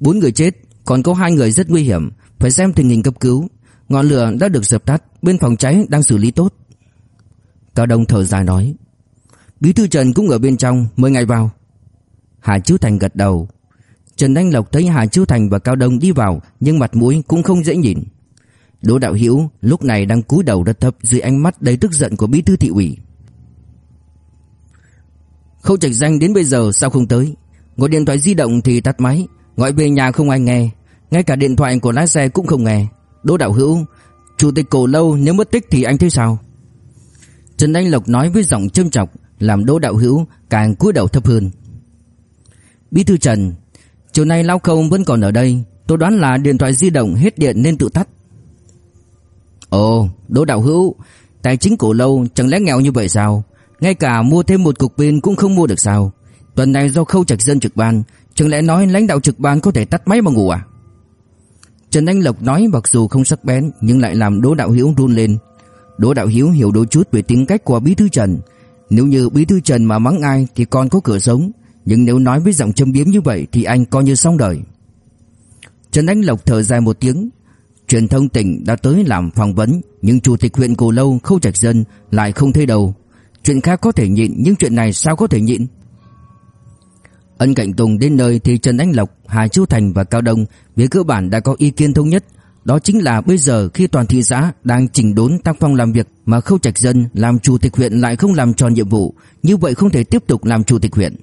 Bốn người chết, Còn có hai người rất nguy hiểm. Phải xem tình hình cấp cứu. Ngọn lửa đã được dập tắt, Bên phòng cháy đang xử lý tốt. Cao Đông thở dài nói, Bí thư Trần cũng ở bên trong, Mời ngài vào. Hà Chiếu Thành gật đầu. Trần Anh Lộc thấy Hà Chiếu Thành và Cao Đông đi vào, Nhưng mặt mũi cũng không dễ nhìn. Đỗ Đạo Hữu lúc này đang cúi đầu rất thấp dưới ánh mắt đầy tức giận của bí thư thị ủy. Khâu Trạch Danh đến bây giờ sao không tới? Gọi điện thoại di động thì tắt máy, gọi về nhà không ai nghe, ngay cả điện thoại của lái xe cũng không nghe. Đỗ Đạo Hữu, chủ tịch cổ lâu nếu mất tích thì anh thấy sao? Trần Anh Lộc nói với giọng châm chọc, làm Đỗ Đạo Hữu càng cúi đầu thấp hơn. Bí thư Trần, chiều nay Lão Khâu vẫn còn ở đây, tôi đoán là điện thoại di động hết điện nên tự tắt. Ồ, Đỗ Đạo Hữu, tài chính cổ lâu chẳng lẽ nghèo như vậy sao? Ngay cả mua thêm một cục pin cũng không mua được sao? Tuần này do khâu trạch dân trực ban, chẳng lẽ nói lãnh đạo trực ban có thể tắt máy mà ngủ à? Trần Anh Lộc nói mặc dù không sắc bén nhưng lại làm Đỗ Đạo Hiếu run lên. Đỗ Đạo Hiếu hiểu đôi chút về tính cách của Bí thư Trần. Nếu như Bí thư Trần mà mắng ai thì còn có cửa sống, nhưng nếu nói với giọng châm biếm như vậy thì anh coi như xong đời. Trần Anh Lộc thở dài một tiếng, Truyền thông tỉnh đã tới làm phỏng vấn Nhưng chủ tịch huyện Cổ Lâu Khâu Trạch Dân lại không thấy đâu. Chuyện khác có thể nhịn nhưng chuyện này sao có thể nhịn? Ân Cạnh Tùng đến nơi thì Trần Anh Lộc, Hà Chiêu Thành và Cao Đông về cơ bản đã có ý kiến thống nhất. Đó chính là bây giờ khi toàn thị xã đang chỉnh đốn tác phong làm việc Mà Khâu Trạch Dân làm chủ tịch huyện lại không làm tròn nhiệm vụ Như vậy không thể tiếp tục làm chủ tịch huyện.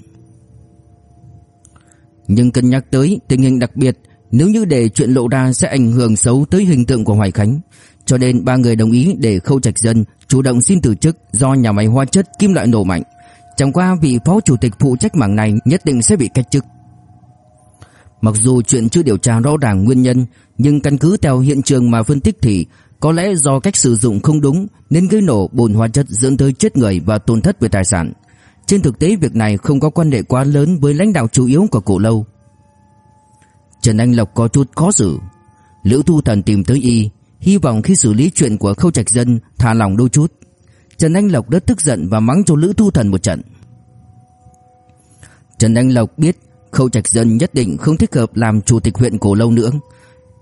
Nhưng cân nhắc tới tình hình đặc biệt nếu như để chuyện lộ ra sẽ ảnh hưởng xấu tới hình tượng của Hoài Khánh. Cho nên ba người đồng ý để Khâu Trạch Dân chủ động xin từ chức do nhà máy hóa chất kim loại nổ mạnh. Chẳng qua vị phó chủ tịch phụ trách mảng này nhất định sẽ bị cách chức. Mặc dù chuyện chưa điều tra rõ ràng nguyên nhân, Nhưng căn cứ theo hiện trường mà phân tích thì Có lẽ do cách sử dụng không đúng Nên gây nổ bồn hóa chất dẫn tới chết người và tổn thất về tài sản. Trên thực tế, việc này không có quan hệ quá lớn với lãnh đạo chủ yếu của cổ lâu. Trần Anh Lộc có chút khó xử. Lữ Thu Thần tìm tới y, hy vọng khi xử lý chuyện của Khâu Trạch Dân thả lòng đôi chút. Trần Anh Lộc rất tức giận và mắng cho Lữ Thu Thần một trận. Trần Anh Lộc biết Khâu Trạch Dân nhất định không thích hợp làm chủ tịch huyện Cổ Lâu nữa.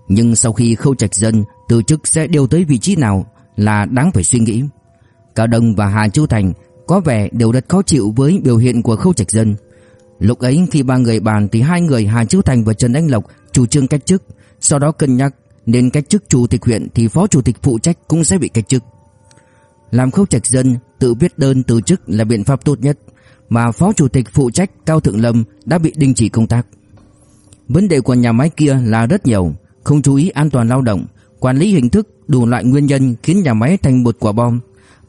Nhưng sau khi Khâu Trạch Dân từ chức sẽ điều tới vị trí nào là đáng phải suy nghĩ. Cao Đông và Hà Châu Thành có vẻ đều rất khó chịu với biểu hiện của Khâu Trạch Dân. Lúc ấy khi ba người bàn thì hai người Hà Chiếu Thành và Trần Anh Lộc chủ trương cách chức, sau đó cân nhắc nên cách chức chủ tịch huyện thì phó chủ tịch phụ trách cũng sẽ bị cách chức. Làm khâu trạch dân tự viết đơn từ chức là biện pháp tốt nhất, mà phó chủ tịch phụ trách Cao Thượng Lâm đã bị đình chỉ công tác. Vấn đề của nhà máy kia là rất nhiều, không chú ý an toàn lao động, quản lý hình thức, đủ loại nguyên nhân khiến nhà máy thành một quả bom,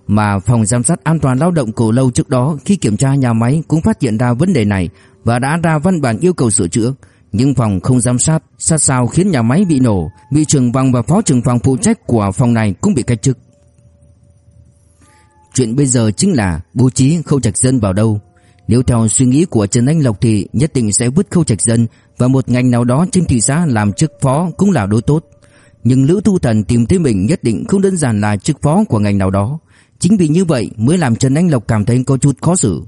mà phòng giám sát an toàn lao động cổ lâu trước đó khi kiểm tra nhà máy cũng phát hiện ra vấn đề này và đã ra văn bản yêu cầu sửa chữa. Nhưng phòng không giám sát sát sao khiến nhà máy bị nổ, bị trưởng phòng và phó trưởng phòng phụ trách của phòng này cũng bị cách chức. Chuyện bây giờ chính là bố trí khâu trạch dân vào đâu. Nếu theo suy nghĩ của Trần Anh Lộc thì nhất định sẽ vứt khâu trạch dân và một ngành nào đó trên thị xã làm chức phó cũng là đối tốt. Nhưng Lữ Thu Thần tìm thấy mình nhất định không đơn giản là chức phó của ngành nào đó. Chính vì như vậy mới làm Trần Anh Lộc cảm thấy có chút khó xử.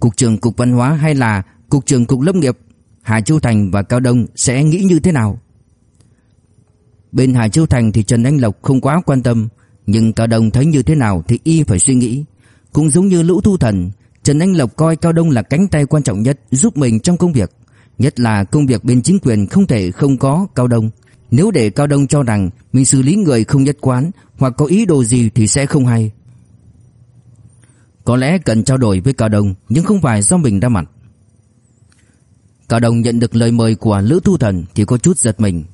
Cục trưởng Cục Văn hóa hay là Cục trưởng Cục Lâm nghiệp, Hà Châu Thành và Cao Đông sẽ nghĩ như thế nào? Bên Hà Châu Thành thì Trần Anh Lộc không quá quan tâm, Nhưng Cao Đông thấy như thế nào thì y phải suy nghĩ Cũng giống như Lũ Thu Thần, Trần Anh Lộc coi Cao Đông là cánh tay quan trọng nhất giúp mình trong công việc, Nhất là công việc bên chính quyền không thể không có Cao Đông nếu để Cao Đông cho rằng mình xử lý người không nhất quán Hoặc có ý đồ gì thì sẽ không hay. Có lẽ cần trao đổi với Cao Đông, Nhưng không phải do mình ra mặt. Cao Đông nhận được lời mời của Lữ Thu Thần Thì có chút giật mình.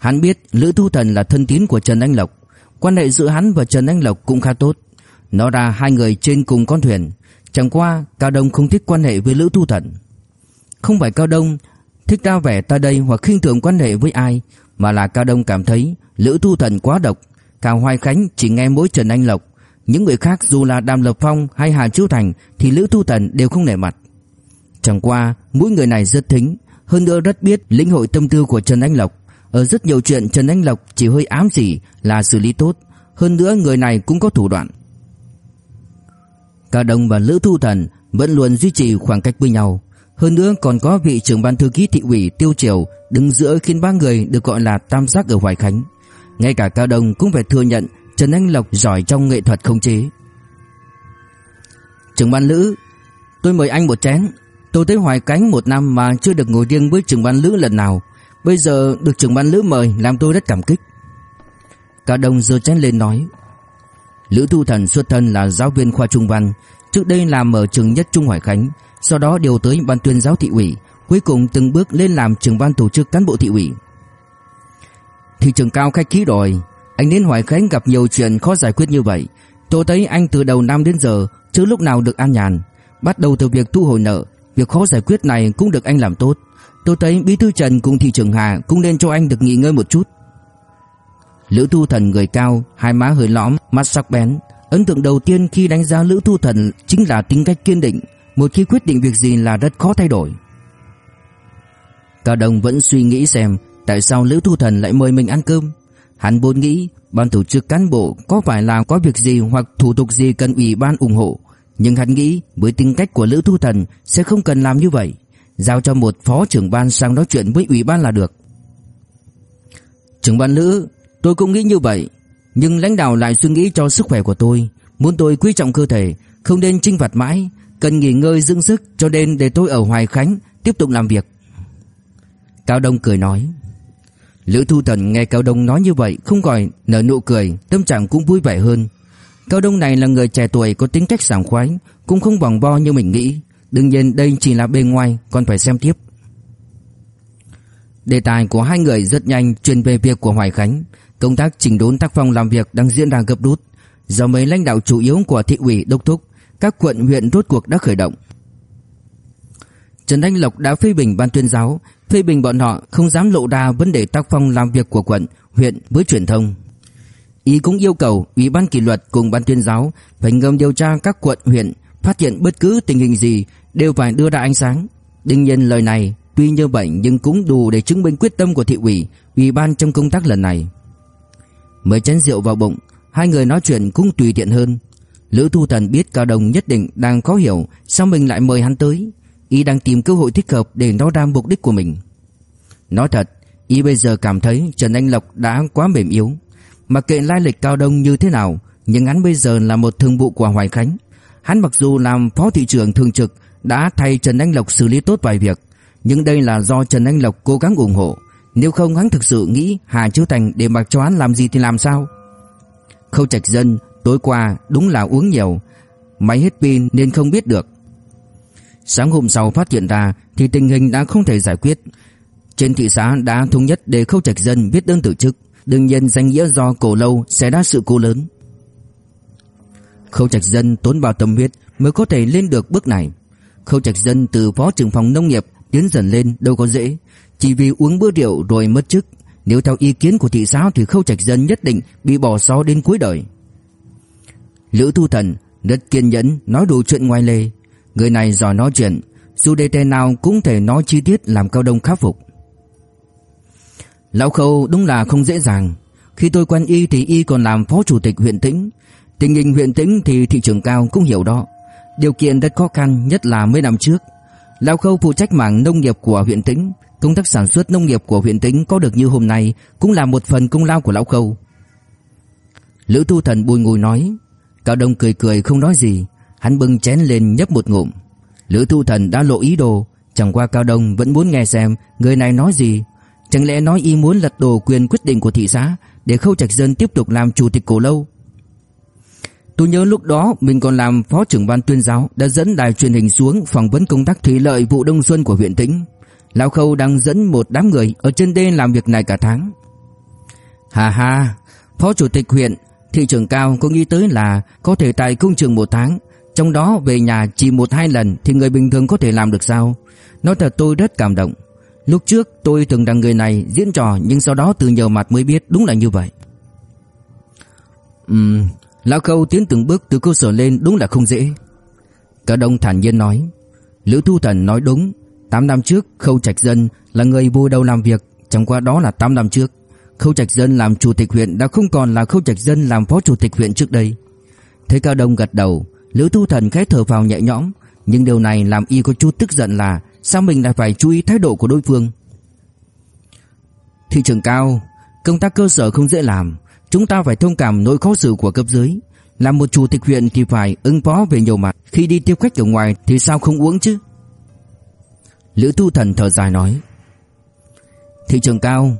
Hắn biết Lữ Thu Thần là thân tín của Trần Anh Lộc. Quan hệ giữa hắn và Trần Anh Lộc cũng khá tốt. Nó ra hai người trên cùng con thuyền. Chẳng qua, Cao Đông không thích quan hệ với Lữ Thu Thần. Không phải Cao Đông thích ra vẻ ta đây hoặc khinh thường quan hệ với ai mà là Cao Đông cảm thấy Lữ Thu Thần quá độc, cao Hoài Khánh chỉ nghe mỗi Trần Anh Lộc, Những người khác dù là Đàm Lập Phong hay Hà Chiếu Thành Thì Lữ Thu Thần đều không nể mặt. Chẳng qua, mỗi người này rất thính, Hơn nữa rất biết lĩnh hội tâm tư của Trần Anh Lộc. Ở rất nhiều chuyện Trần Anh Lộc chỉ hơi ám chỉ là xử lý tốt, Hơn nữa người này cũng có thủ đoạn. Cao Đông và Lữ Thu Thần vẫn luôn duy trì khoảng cách với nhau. Hơn nữa còn có vị trưởng ban thư ký thị ủy Tiêu Triều đứng giữa khiến ba người được gọi là tam giác ở Hoài Khánh. Ngay cả Cao Đông cũng phải thừa nhận Trần Anh Lộc giỏi trong nghệ thuật khống chế. Trưởng ban Lữ, tôi mời anh một chén. Tôi tới Hoài Khánh một năm mà chưa được ngồi riêng với trưởng ban Lữ lần nào. Bây giờ được trưởng ban Lữ mời làm tôi rất cảm kích. Cao Đông giơ chén lên nói. Lữ Thu Thần xuất thân là giáo viên khoa trung văn, trước đây làm ở trường nhất Trung Hoài Khánh, sau đó điều tới ban tuyên giáo thị ủy, cuối cùng từng bước lên làm trưởng ban tổ chức cán bộ thị ủy. Thị trường cao khách khí rồi, anh đến Hoài Khánh gặp nhiều chuyện khó giải quyết như vậy. Tôi thấy anh từ đầu năm đến giờ chưa lúc nào được an nhàn, bắt đầu từ việc thu hồi nợ, việc khó giải quyết này cũng được anh làm tốt. Tôi thấy Bí thư Trần cùng thị trưởng Hà cũng nên cho anh được nghỉ ngơi một chút. Lữ Thu Thần người cao, hai má hơi lõm, mắt sắc bén. Ấn tượng đầu tiên khi đánh giá Lữ Thu Thần chính là tính cách kiên định, một khi quyết định việc gì là rất khó thay đổi. Cao Đông vẫn suy nghĩ xem tại sao Lữ Thu Thần lại mời mình ăn cơm. Hắn vốn nghĩ ban tổ chức cán bộ có phải là có việc gì hoặc thủ tục gì cần ủy ban ủng hộ, nhưng hắn nghĩ với tính cách của Lữ Thu Thần sẽ không cần làm như vậy, giao cho một phó trưởng ban sang nói chuyện với ủy ban là được. Trưởng ban Lữ, Tôi cũng nghĩ như vậy Nhưng lãnh đạo lại suy nghĩ cho sức khỏe của tôi Muốn tôi quý trọng cơ thể Không nên trinh phạt mãi Cần nghỉ ngơi dưỡng sức Cho nên để tôi ở Hoài Khánh Tiếp tục làm việc. Cao Đông cười nói Lữ Thu Thần nghe Cao Đông nói như vậy Không gọi nở nụ cười Tâm trạng cũng vui vẻ hơn. Cao Đông này là người trẻ tuổi có tính cách sảng khoái Cũng không vòng vo như mình nghĩ. Đương nhiên đây chỉ là bề ngoài Còn phải xem tiếp. Đề tài của hai người rất nhanh Truyền về việc của Hoài Khánh. Công tác chỉnh đốn tác phong làm việc đang diễn ra gấp rút. Do mấy lãnh đạo chủ yếu của thị ủy đốc thúc, các quận huyện rốt cuộc đã khởi động. Trần Anh Lộc đã phê bình ban tuyên giáo, phê bình bọn họ không dám lộ ra vấn đề tác phong làm việc của quận, huyện với truyền thông. Ý cũng yêu cầu Ủy ban kỷ luật cùng ban tuyên giáo phải ngầm điều tra các quận huyện, phát hiện bất cứ tình hình gì đều phải đưa ra ánh sáng. Đương nhiên lời này tuy như vậy nhưng cũng đủ để chứng minh quyết tâm của thị ủy, ủy ban trong công tác lần này. Mới chén rượu vào bụng Hai người nói chuyện cũng tùy tiện hơn Lữ Thu Thần biết Cao Đồng nhất định đang khó hiểu, Sao mình lại mời hắn tới? Y đang tìm cơ hội thích hợp để nói ra mục đích của mình. Nói thật, Y bây giờ cảm thấy Trần Anh Lộc đã quá mềm yếu. Mặc kệ lai lịch Cao Đông như thế nào, Nhưng hắn bây giờ là một thương vụ của Hoài Khánh. Hắn mặc dù làm phó thị trưởng thường trực, Đã thay Trần Anh Lộc xử lý tốt vài việc, Nhưng đây là do Trần Anh Lộc cố gắng ủng hộ. Nếu không, hắn thực sự nghĩ Hà Chiếu Thành để mặc cho hắn làm gì thì làm sao? Khâu trạch dân Tối qua đúng là uống nhiều, Máy hết pin nên không biết được. Sáng hôm sau phát hiện ra Thì tình hình đã không thể giải quyết. Trên thị xã đã thống nhất để khâu trạch dân viết đơn từ chức. Đương nhiên danh nghĩa do cổ lâu sẽ ra sự cố lớn. Khâu trạch dân tốn bao tâm huyết Mới có thể lên được bước này. Khâu trạch dân từ phó trưởng phòng nông nghiệp Tiến dần lên đâu có dễ. Chỉ vì uống bữa rượu rồi mất chức. Nếu theo ý kiến của thị xã thì khâu trạch dân nhất định Bị bỏ xó đến cuối đời. Lữ Thu Thần, rất kiên nhẫn, nói đủ chuyện ngoài lề. Người này giỏi nói chuyện, Dù đề tài nào cũng thể nói chi tiết làm Cao Đông khắc phục. Lão Khâu đúng là không dễ dàng. Khi tôi quen y thì y còn làm phó chủ tịch huyện Tĩnh. Tình hình huyện Tĩnh thì thị trường cao cũng hiểu đó. Điều kiện rất khó khăn, nhất là mấy năm trước. Lão Khâu phụ trách mảng nông nghiệp của huyện Tĩnh. Công tác sản xuất nông nghiệp của huyện Tĩnh có được như hôm nay Cũng là một phần công lao của Lão Khâu. Lữ Thu Thần bùi ngùi nói Cao Đông cười cười không nói gì. Hắn bưng chén lên nhấp một ngụm. Lữ Thu Thần đã lộ ý đồ. Chẳng qua Cao Đông vẫn muốn nghe xem Người này nói gì. Chẳng lẽ nói y muốn lật đổ quyền quyết định của thị xã Để Khâu Trạch Dân tiếp tục làm chủ tịch cổ lâu? Tôi nhớ lúc đó mình còn làm phó trưởng ban tuyên giáo Đã dẫn đài truyền hình xuống phỏng vấn công tác thủy lợi vụ đông xuân của huyện Tĩnh. Lão Khâu đang dẫn một đám người Ở trên đê làm việc này cả tháng. Hà hà Phó chủ tịch huyện Thị trường cao có nghĩ tới là Có thể tại công trường một tháng, Trong đó về nhà chỉ một hai lần Thì người bình thường có thể làm được sao? Nói thật tôi rất cảm động. Lúc trước tôi từng rằng người này diễn trò Nhưng sau đó từ nhiều mặt mới biết đúng là như vậy. Ừm, Lão Khâu tiến từng bước từ cơ sở lên đúng là không dễ. Cả đông thản nhiên nói, Lữ Thu Thần nói đúng 8 năm trước Khâu Trạch Dân là người vô đầu làm việc, Chẳng qua đó là 8 năm trước. Khâu Trạch Dân làm chủ tịch huyện đã không còn là Khâu Trạch Dân làm phó chủ tịch huyện trước đây. Thấy Cao Đông gật đầu, Lữ Thu Thần khẽ thở vào nhẹ nhõm, Nhưng điều này làm y có chút tức giận là Sao mình lại phải chú ý thái độ của đối phương? Thị trường cao, Công tác cơ sở không dễ làm, Chúng ta phải thông cảm nỗi khó xử của cấp dưới. Làm một chủ tịch huyện thì phải ứng phó về nhiều mặt, Khi đi tiếp khách ở ngoài thì sao không uống chứ? Lữ thu Thần thở dài nói, Thị trường cao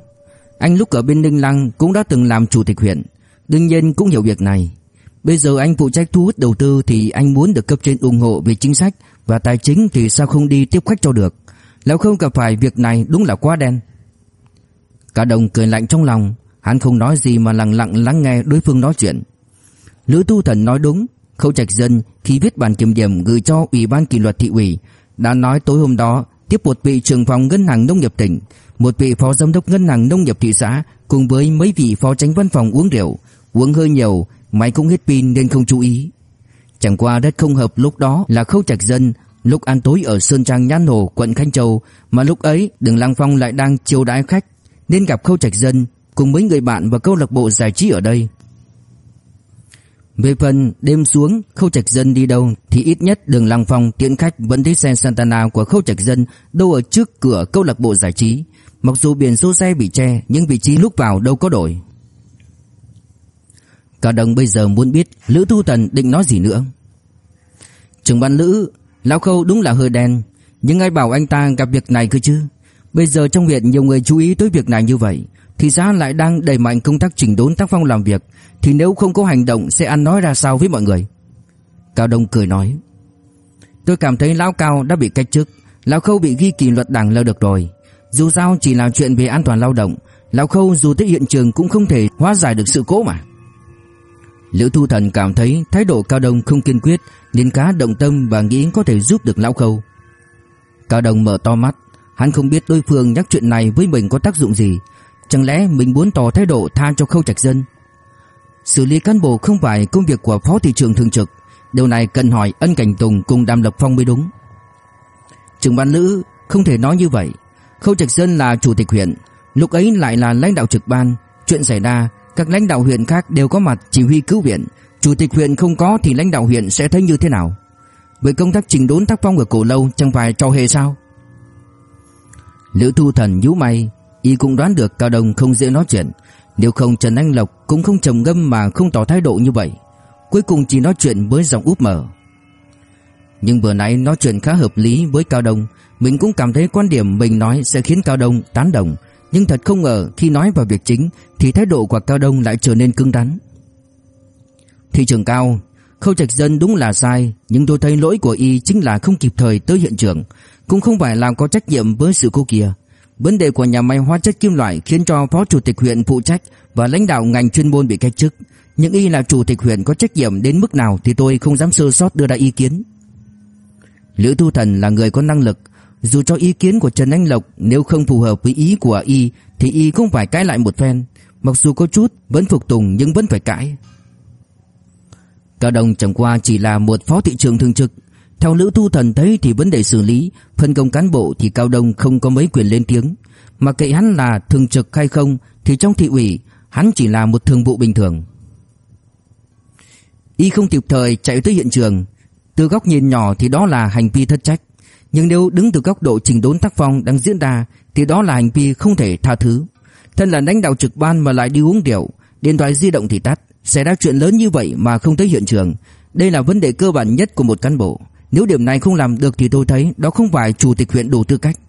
anh lúc ở bên Ninh Lăng cũng đã từng làm chủ tịch huyện. Đương nhiên cũng hiểu việc này. Bây giờ anh phụ trách thu hút đầu tư Thì anh muốn được cấp trên ủng hộ về chính sách Và tài chính thì sao không đi tiếp khách cho được? Nếu không gặp phải việc này đúng là quá đen. Cả đồng cười lạnh trong lòng. Hắn không nói gì mà lặng lặng lắng nghe đối phương nói chuyện. Lữ Tu Thần nói đúng. Khâu Trạch Dân khi viết bản kiểm điểm gửi cho Ủy ban kỷ luật thị ủy đã nói tối hôm đó tiếp một vị trưởng phòng ngân hàng nông nghiệp tỉnh, một vị phó giám đốc ngân hàng nông nghiệp thị xã cùng với mấy vị phó tránh văn phòng uống rượu, uống hơi nhiều, máy cũng hết pin nên không chú ý. Chẳng qua rất không hợp lúc đó là Khâu Trạch Dân lúc ăn tối ở Sơn Trang Nhan Hồ, quận Khánh Châu, mà lúc ấy Đường Lăng Phong lại đang chiêu đãi khách, nên gặp Khâu Trạch Dân cùng mấy người bạn và câu lạc bộ giải trí ở đây. Về phần đêm xuống Khâu Trạch Dân đi đâu thì ít nhất Đường Lăng Phong tiễn khách vẫn thấy xe Santana của Khâu Trạch Dân đâu ở trước cửa câu lạc bộ giải trí. Mặc dù biển số xe bị che nhưng vị trí lúc vào đâu có đổi. Cả đồng bây giờ muốn biết Lữ Thu Tần định nói gì nữa. Trưởng ban Lữ, Lão Khâu đúng là hơi đen, nhưng ai bảo anh ta gặp việc này cơ chứ? Bây giờ trong huyện nhiều người chú ý tới việc này như vậy, thì ra lại đang đẩy mạnh công tác chỉnh đốn tác phong làm việc, thì nếu không có hành động sẽ ăn nói ra sao với mọi người. Cao Đông cười nói, tôi cảm thấy Lão Cao đã bị cách chức, Lão Khâu bị ghi kỷ luật đảng là được rồi. Dù sao chỉ là chuyện về an toàn lao động, Lão Khâu dù tới hiện trường cũng không thể hóa giải được sự cố mà. Liễu Thu Thần cảm thấy thái độ Cao Đông không kiên quyết nên cá động tâm và nghĩ có thể giúp được Lão Khâu. Cao Đông mở to mắt, hắn không biết đối phương nhắc chuyện này với mình có tác dụng gì, Chẳng lẽ mình muốn tỏ thái độ tha cho khâu trạch dân? Xử lý cán bộ không phải công việc của phó thị trưởng thường trực. Điều này cần hỏi ân cảnh Tùng cùng Đàm Lập Phong mới đúng. Trưởng ban nữ không thể nói như vậy. Khâu Trạch Dân là chủ tịch huyện. Lúc ấy lại là lãnh đạo trực ban. Chuyện xảy ra, Các lãnh đạo huyện khác đều có mặt chỉ huy cứu viện. Chủ tịch huyện không có thì lãnh đạo huyện sẽ thấy như thế nào? Với công tác chỉnh đốn tác phong ở cổ lâu Chẳng phải cho hề sao? Lữ Thu Thần nhíu mày Y cũng đoán được Cao Đông không dễ nói chuyện. Nếu không, Trần Anh Lộc cũng không trầm ngâm mà không tỏ thái độ như vậy. Cuối cùng chỉ nói chuyện với giọng úp mở. Nhưng vừa nãy nói chuyện khá hợp lý với Cao Đông. Mình cũng cảm thấy quan điểm mình nói sẽ khiến Cao Đông tán đồng. Nhưng thật không ngờ khi nói vào việc chính, Thì thái độ của Cao Đông lại trở nên cứng rắn. Thị trường cao, Khâu trạch dân đúng là sai, Nhưng tôi thấy lỗi của y chính là không kịp thời tới hiện trường. Cũng không phải làm có trách nhiệm với sự cố kia. Vấn đề của nhà máy hóa chất kim loại khiến cho phó chủ tịch huyện phụ trách và lãnh đạo ngành chuyên môn bị cách chức. Nhưng y là chủ tịch huyện có trách nhiệm đến mức nào thì tôi không dám sơ sót đưa ra ý kiến. Lữ Thu Thần là người có năng lực, dù cho ý kiến của Trần Anh Lộc nếu không phù hợp với ý của y thì y cũng phải cãi lại một phen, mặc dù có chút vẫn phục tùng nhưng vẫn phải cãi. Cao Đông chẳng qua chỉ là một phó thị trưởng thường trực, theo Lữ Thu Thần thấy thì vấn đề xử lý, phân công cán bộ thì Cao Đông không có mấy quyền lên tiếng. Mà kệ hắn là thường trực hay không thì trong thị ủy hắn chỉ là một thường vụ bình thường. Y không kịp thời chạy tới hiện trường, từ góc nhìn nhỏ thì đó là hành vi thất trách, nhưng nếu đứng từ góc độ trình đốn tác phong đang diễn ra thì đó là hành vi không thể tha thứ. Thân là lãnh đạo trực ban mà lại đi uống rượu, điện thoại di động thì tắt, xảy ra chuyện lớn như vậy mà không tới hiện trường, đây là vấn đề cơ bản nhất của một cán bộ. Nếu điểm này không làm được thì tôi thấy đó không phải chủ tịch huyện đủ tư cách.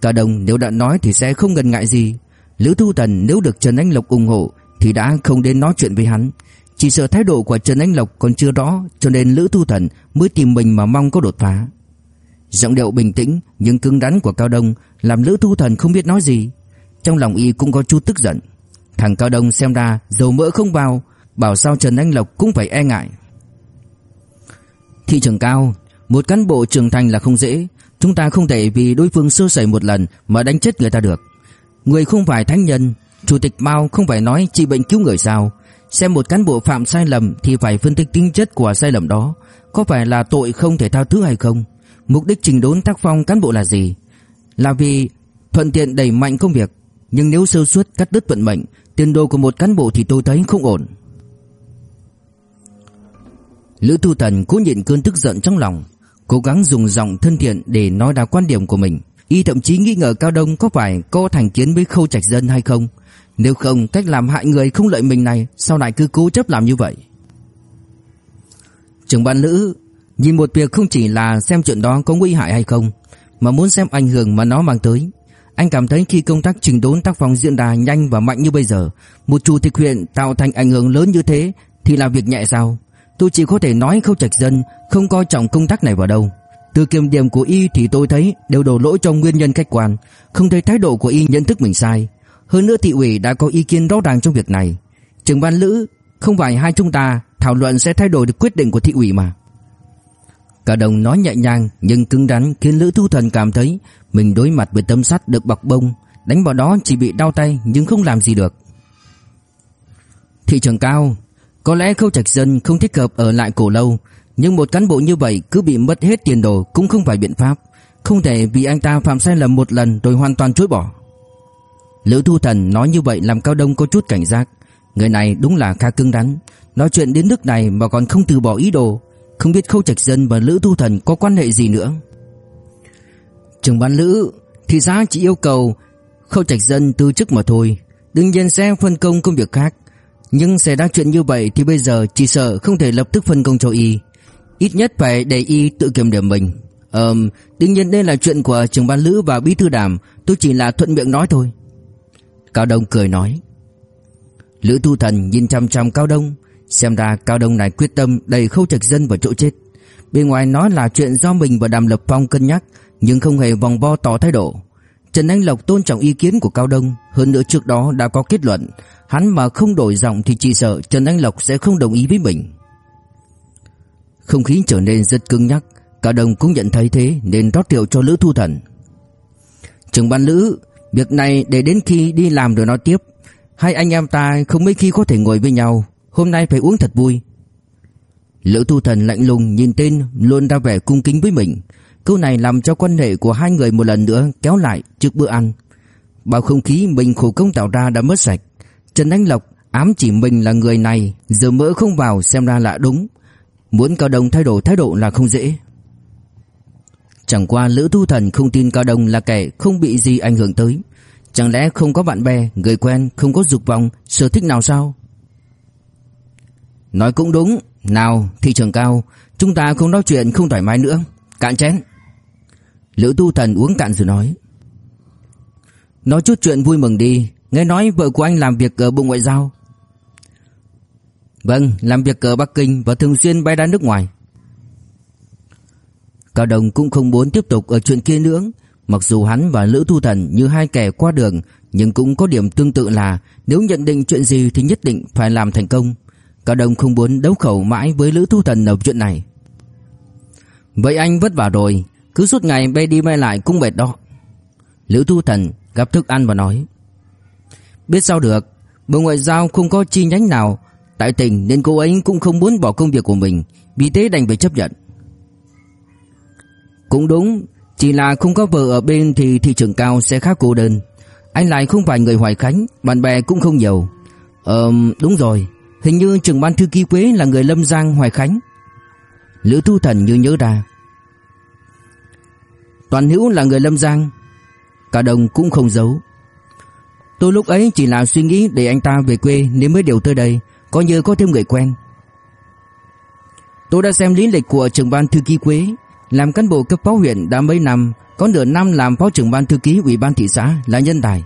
Cả đồng nếu đã nói thì sẽ không ngần ngại gì. Lữ Thu thần nếu được Trần Anh Lộc ủng hộ thì đã không đến nói chuyện với hắn. Chỉ sợ thái độ của Trần Anh Lộc còn chưa rõ cho nên Lữ Thu thần mới tìm mình mà mong có đột phá. Giọng điệu bình tĩnh nhưng cứng rắn của Cao Đông làm Lữ Thu Thần không biết nói gì. Trong lòng y cũng có chút tức giận. Thằng Cao Đông xem ra dầu mỡ không vào, bảo sao Trần Anh Lộc cũng phải e ngại. Thị trường cao, một cán bộ trưởng thành là không dễ, chúng ta không thể vì đối phương sơ sẩy một lần mà đánh chết người ta được. Người không phải thánh nhân, chủ tịch Mao không phải nói trị bệnh cứu người sao? Xem một cán bộ phạm sai lầm thì phải phân tích tính chất của sai lầm đó, có phải là tội không thể tha thứ hay không? Mục đích trình đốn tác phong cán bộ là gì? Là vì thuận tiện đẩy mạnh công việc, nhưng nếu sơ suất cắt đứt vận mệnh, tiền đồ của một cán bộ thì tôi thấy không ổn. Lữ Thu Thần cố nhịn cơn tức giận trong lòng, cố gắng dùng giọng thân thiện để nói ra quan điểm của mình. Y thậm chí nghi ngờ Cao Đông có phải có thành kiến với Khâu Trạch Dân hay không. Nếu không, cách làm hại người không lợi mình này, sao lại cứ cố chấp làm như vậy? Trưởng ban Lữ nhìn một việc không chỉ là xem chuyện đó có nguy hại hay không, mà muốn xem ảnh hưởng mà nó mang tới. Anh cảm thấy khi công tác trình đốn tác phong diễn đà nhanh và mạnh như bây giờ, một chủ tịch huyện tạo thành ảnh hưởng lớn như thế thì là việc nhẹ sao? Tôi chỉ có thể nói Khâu Trạch Dân không coi trọng công tác này vào đâu. Từ kiểm điểm của y thì tôi thấy đều đổ lỗi cho nguyên nhân khách quan, không thấy thái độ của y nhận thức mình sai. Hơn nữa thị ủy đã có ý kiến rõ ràng trong việc này. Trưởng ban Lữ, không phải hai chúng ta thảo luận sẽ thay đổi được quyết định của thị ủy mà. Cả đồng nói nhẹ nhàng nhưng cứng rắn khiến Lữ Thu Thần cảm thấy mình đối mặt với tấm sắt được bọc bông, đánh vào đó chỉ bị đau tay nhưng không làm gì được. Thị trường cao, có lẽ Khâu Trạch Dân không thích hợp ở lại cổ lâu, nhưng một cán bộ như vậy cứ bị mất hết tiền đồ cũng không phải biện pháp, không thể vì anh ta phạm sai lầm một lần rồi hoàn toàn chối bỏ. Lữ Thu Thần nói như vậy làm Cao Đông có chút cảnh giác, người này đúng là khá cứng rắn, nói chuyện đến nước này mà còn không từ bỏ ý đồ, không biết Khâu Trạch Dân và Lữ Thu Thần có quan hệ gì nữa. Trưởng ban Lữ, thị xã chỉ yêu cầu Khâu Trạch Dân từ chức mà thôi, đương nhiên sẽ phân công công việc khác, nhưng xảy ra chuyện như vậy thì bây giờ chỉ sợ không thể lập tức phân công cho y. Ít nhất phải để y tự kiểm điểm mình. Ờm, đương nhiên đây là chuyện của trưởng ban lữ và bí thư đàm, tôi chỉ là thuận miệng nói thôi. Cao Đông cười nói. Lữ Thu Thần nhìn chăm chăm Cao Đông, xem ra Cao Đông này quyết tâm đầy khâu trạch dân vào chỗ chết. Bên ngoài nói là chuyện do mình và Đàm Lập Phong cân nhắc, nhưng không hề vòng vo tỏ thái độ. Trần Anh Lộc tôn trọng ý kiến của Cao Đông, hơn nữa trước đó đã có kết luận, hắn mà không đổi giọng thì chỉ sợ Trần Anh Lộc sẽ không đồng ý với mình. Không khí trở nên rất cứng nhắc, Cao Đông cũng nhận thấy thế nên rót rượu cho Lữ Thu Thần. Trưởng ban Lữ, việc này để đến khi đi làm rồi nói tiếp, hai anh em ta không mấy khi có thể ngồi với nhau, hôm nay phải uống thật vui. Lữ Thu Thần lạnh lùng nhìn tên luôn ra vẻ cung kính với mình, Câu này làm cho quan hệ của hai người một lần nữa kéo lại trước bữa ăn. Bao không khí mình khổ công tạo ra đã mất sạch. Trần Anh Lộc ám chỉ mình là người này, giờ mỡ không vào xem ra là đúng. Muốn Cao Đông thay đổi thái độ là không dễ. Chẳng qua Lữ Thu Thần không tin Cao Đông là kẻ không bị gì ảnh hưởng tới. Chẳng lẽ không có bạn bè, người quen, không có dục vọng, sở thích nào sao? Nói cũng đúng, nào thị trường cao, chúng ta không nói chuyện không thoải mái nữa, cạn chén. Lữ Tu Thần uống cạn rồi nói. Nói chút chuyện vui mừng đi. Nghe nói vợ của anh làm việc ở Bộ Ngoại giao. Vâng Làm việc ở Bắc Kinh Và thường xuyên bay ra nước ngoài. Cao Đồng cũng không muốn tiếp tục ở chuyện kia nữa. Mặc dù hắn và Lữ Tu Thần như hai kẻ qua đường, Nhưng cũng có điểm tương tự là Nếu nhận định chuyện gì thì nhất định phải làm thành công. Cao Đồng không muốn đấu khẩu mãi với Lữ Tu Thần ở chuyện này. Vậy anh vất vả rồi cứ suốt ngày bay đi bay lại cũng mệt đó. Lữ Thu Thần gặp thức ăn và nói, Biết sao được, Bộ Ngoại giao không có chi nhánh nào Tại tỉnh nên cô ấy cũng không muốn bỏ công việc của mình, Vì thế đành phải chấp nhận. Cũng đúng, Chỉ là không có vợ ở bên thì thị trường cao sẽ khá cô đơn. Anh lại không phải người Hoài Khánh, Bạn bè cũng không nhiều. Ờ đúng rồi, Hình như trưởng ban thư ký Quế là người Lâm Giang, Hoài Khánh. Lữ Thu Thần như nhớ ra Toàn hữu là người Lâm Giang. Cả đồng cũng không giấu. Tôi lúc ấy chỉ là suy nghĩ để anh ta về quê nếu mới điều tới đây, Coi như có thêm người quen. Tôi đã xem lý lịch của trưởng ban thư ký Quế, Làm cán bộ cấp phó huyện đã mấy năm, Có nửa năm làm phó trưởng ban thư ký ủy ban thị xã là nhân tài.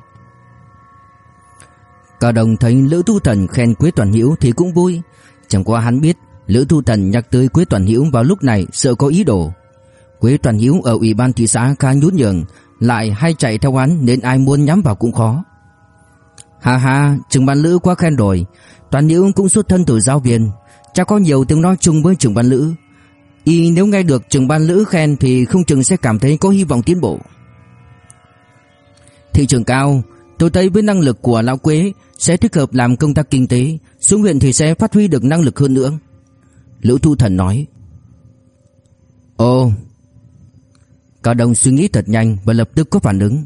Cả đồng thấy Lữ Thu Thần khen Quế Toàn Hữu thì cũng vui. Chẳng qua hắn biết, Lữ Thu Thần nhắc tới Quế Toàn Hữu vào lúc này sợ có ý đồ. Quế Toàn hiếu ở ủy ban thị xã khá nhún nhường Lại hay chạy theo hắn nên ai muốn nhắm vào cũng khó. Ha ha, trưởng ban Lữ quá khen rồi. Toàn hiếu cũng xuất thân từ giáo viên Chắc có nhiều tiếng nói chung với trưởng ban Lữ. Y nếu nghe được trưởng ban Lữ khen Thì không chừng sẽ cảm thấy có hy vọng tiến bộ. Thị trường cao Tôi thấy với năng lực của Lão Quế Sẽ thích hợp làm công tác kinh tế Xuống huyện thì sẽ phát huy được năng lực hơn nữa. Lữ Thu Thần nói. Ồ Cao Đông suy nghĩ thật nhanh Và lập tức có phản ứng.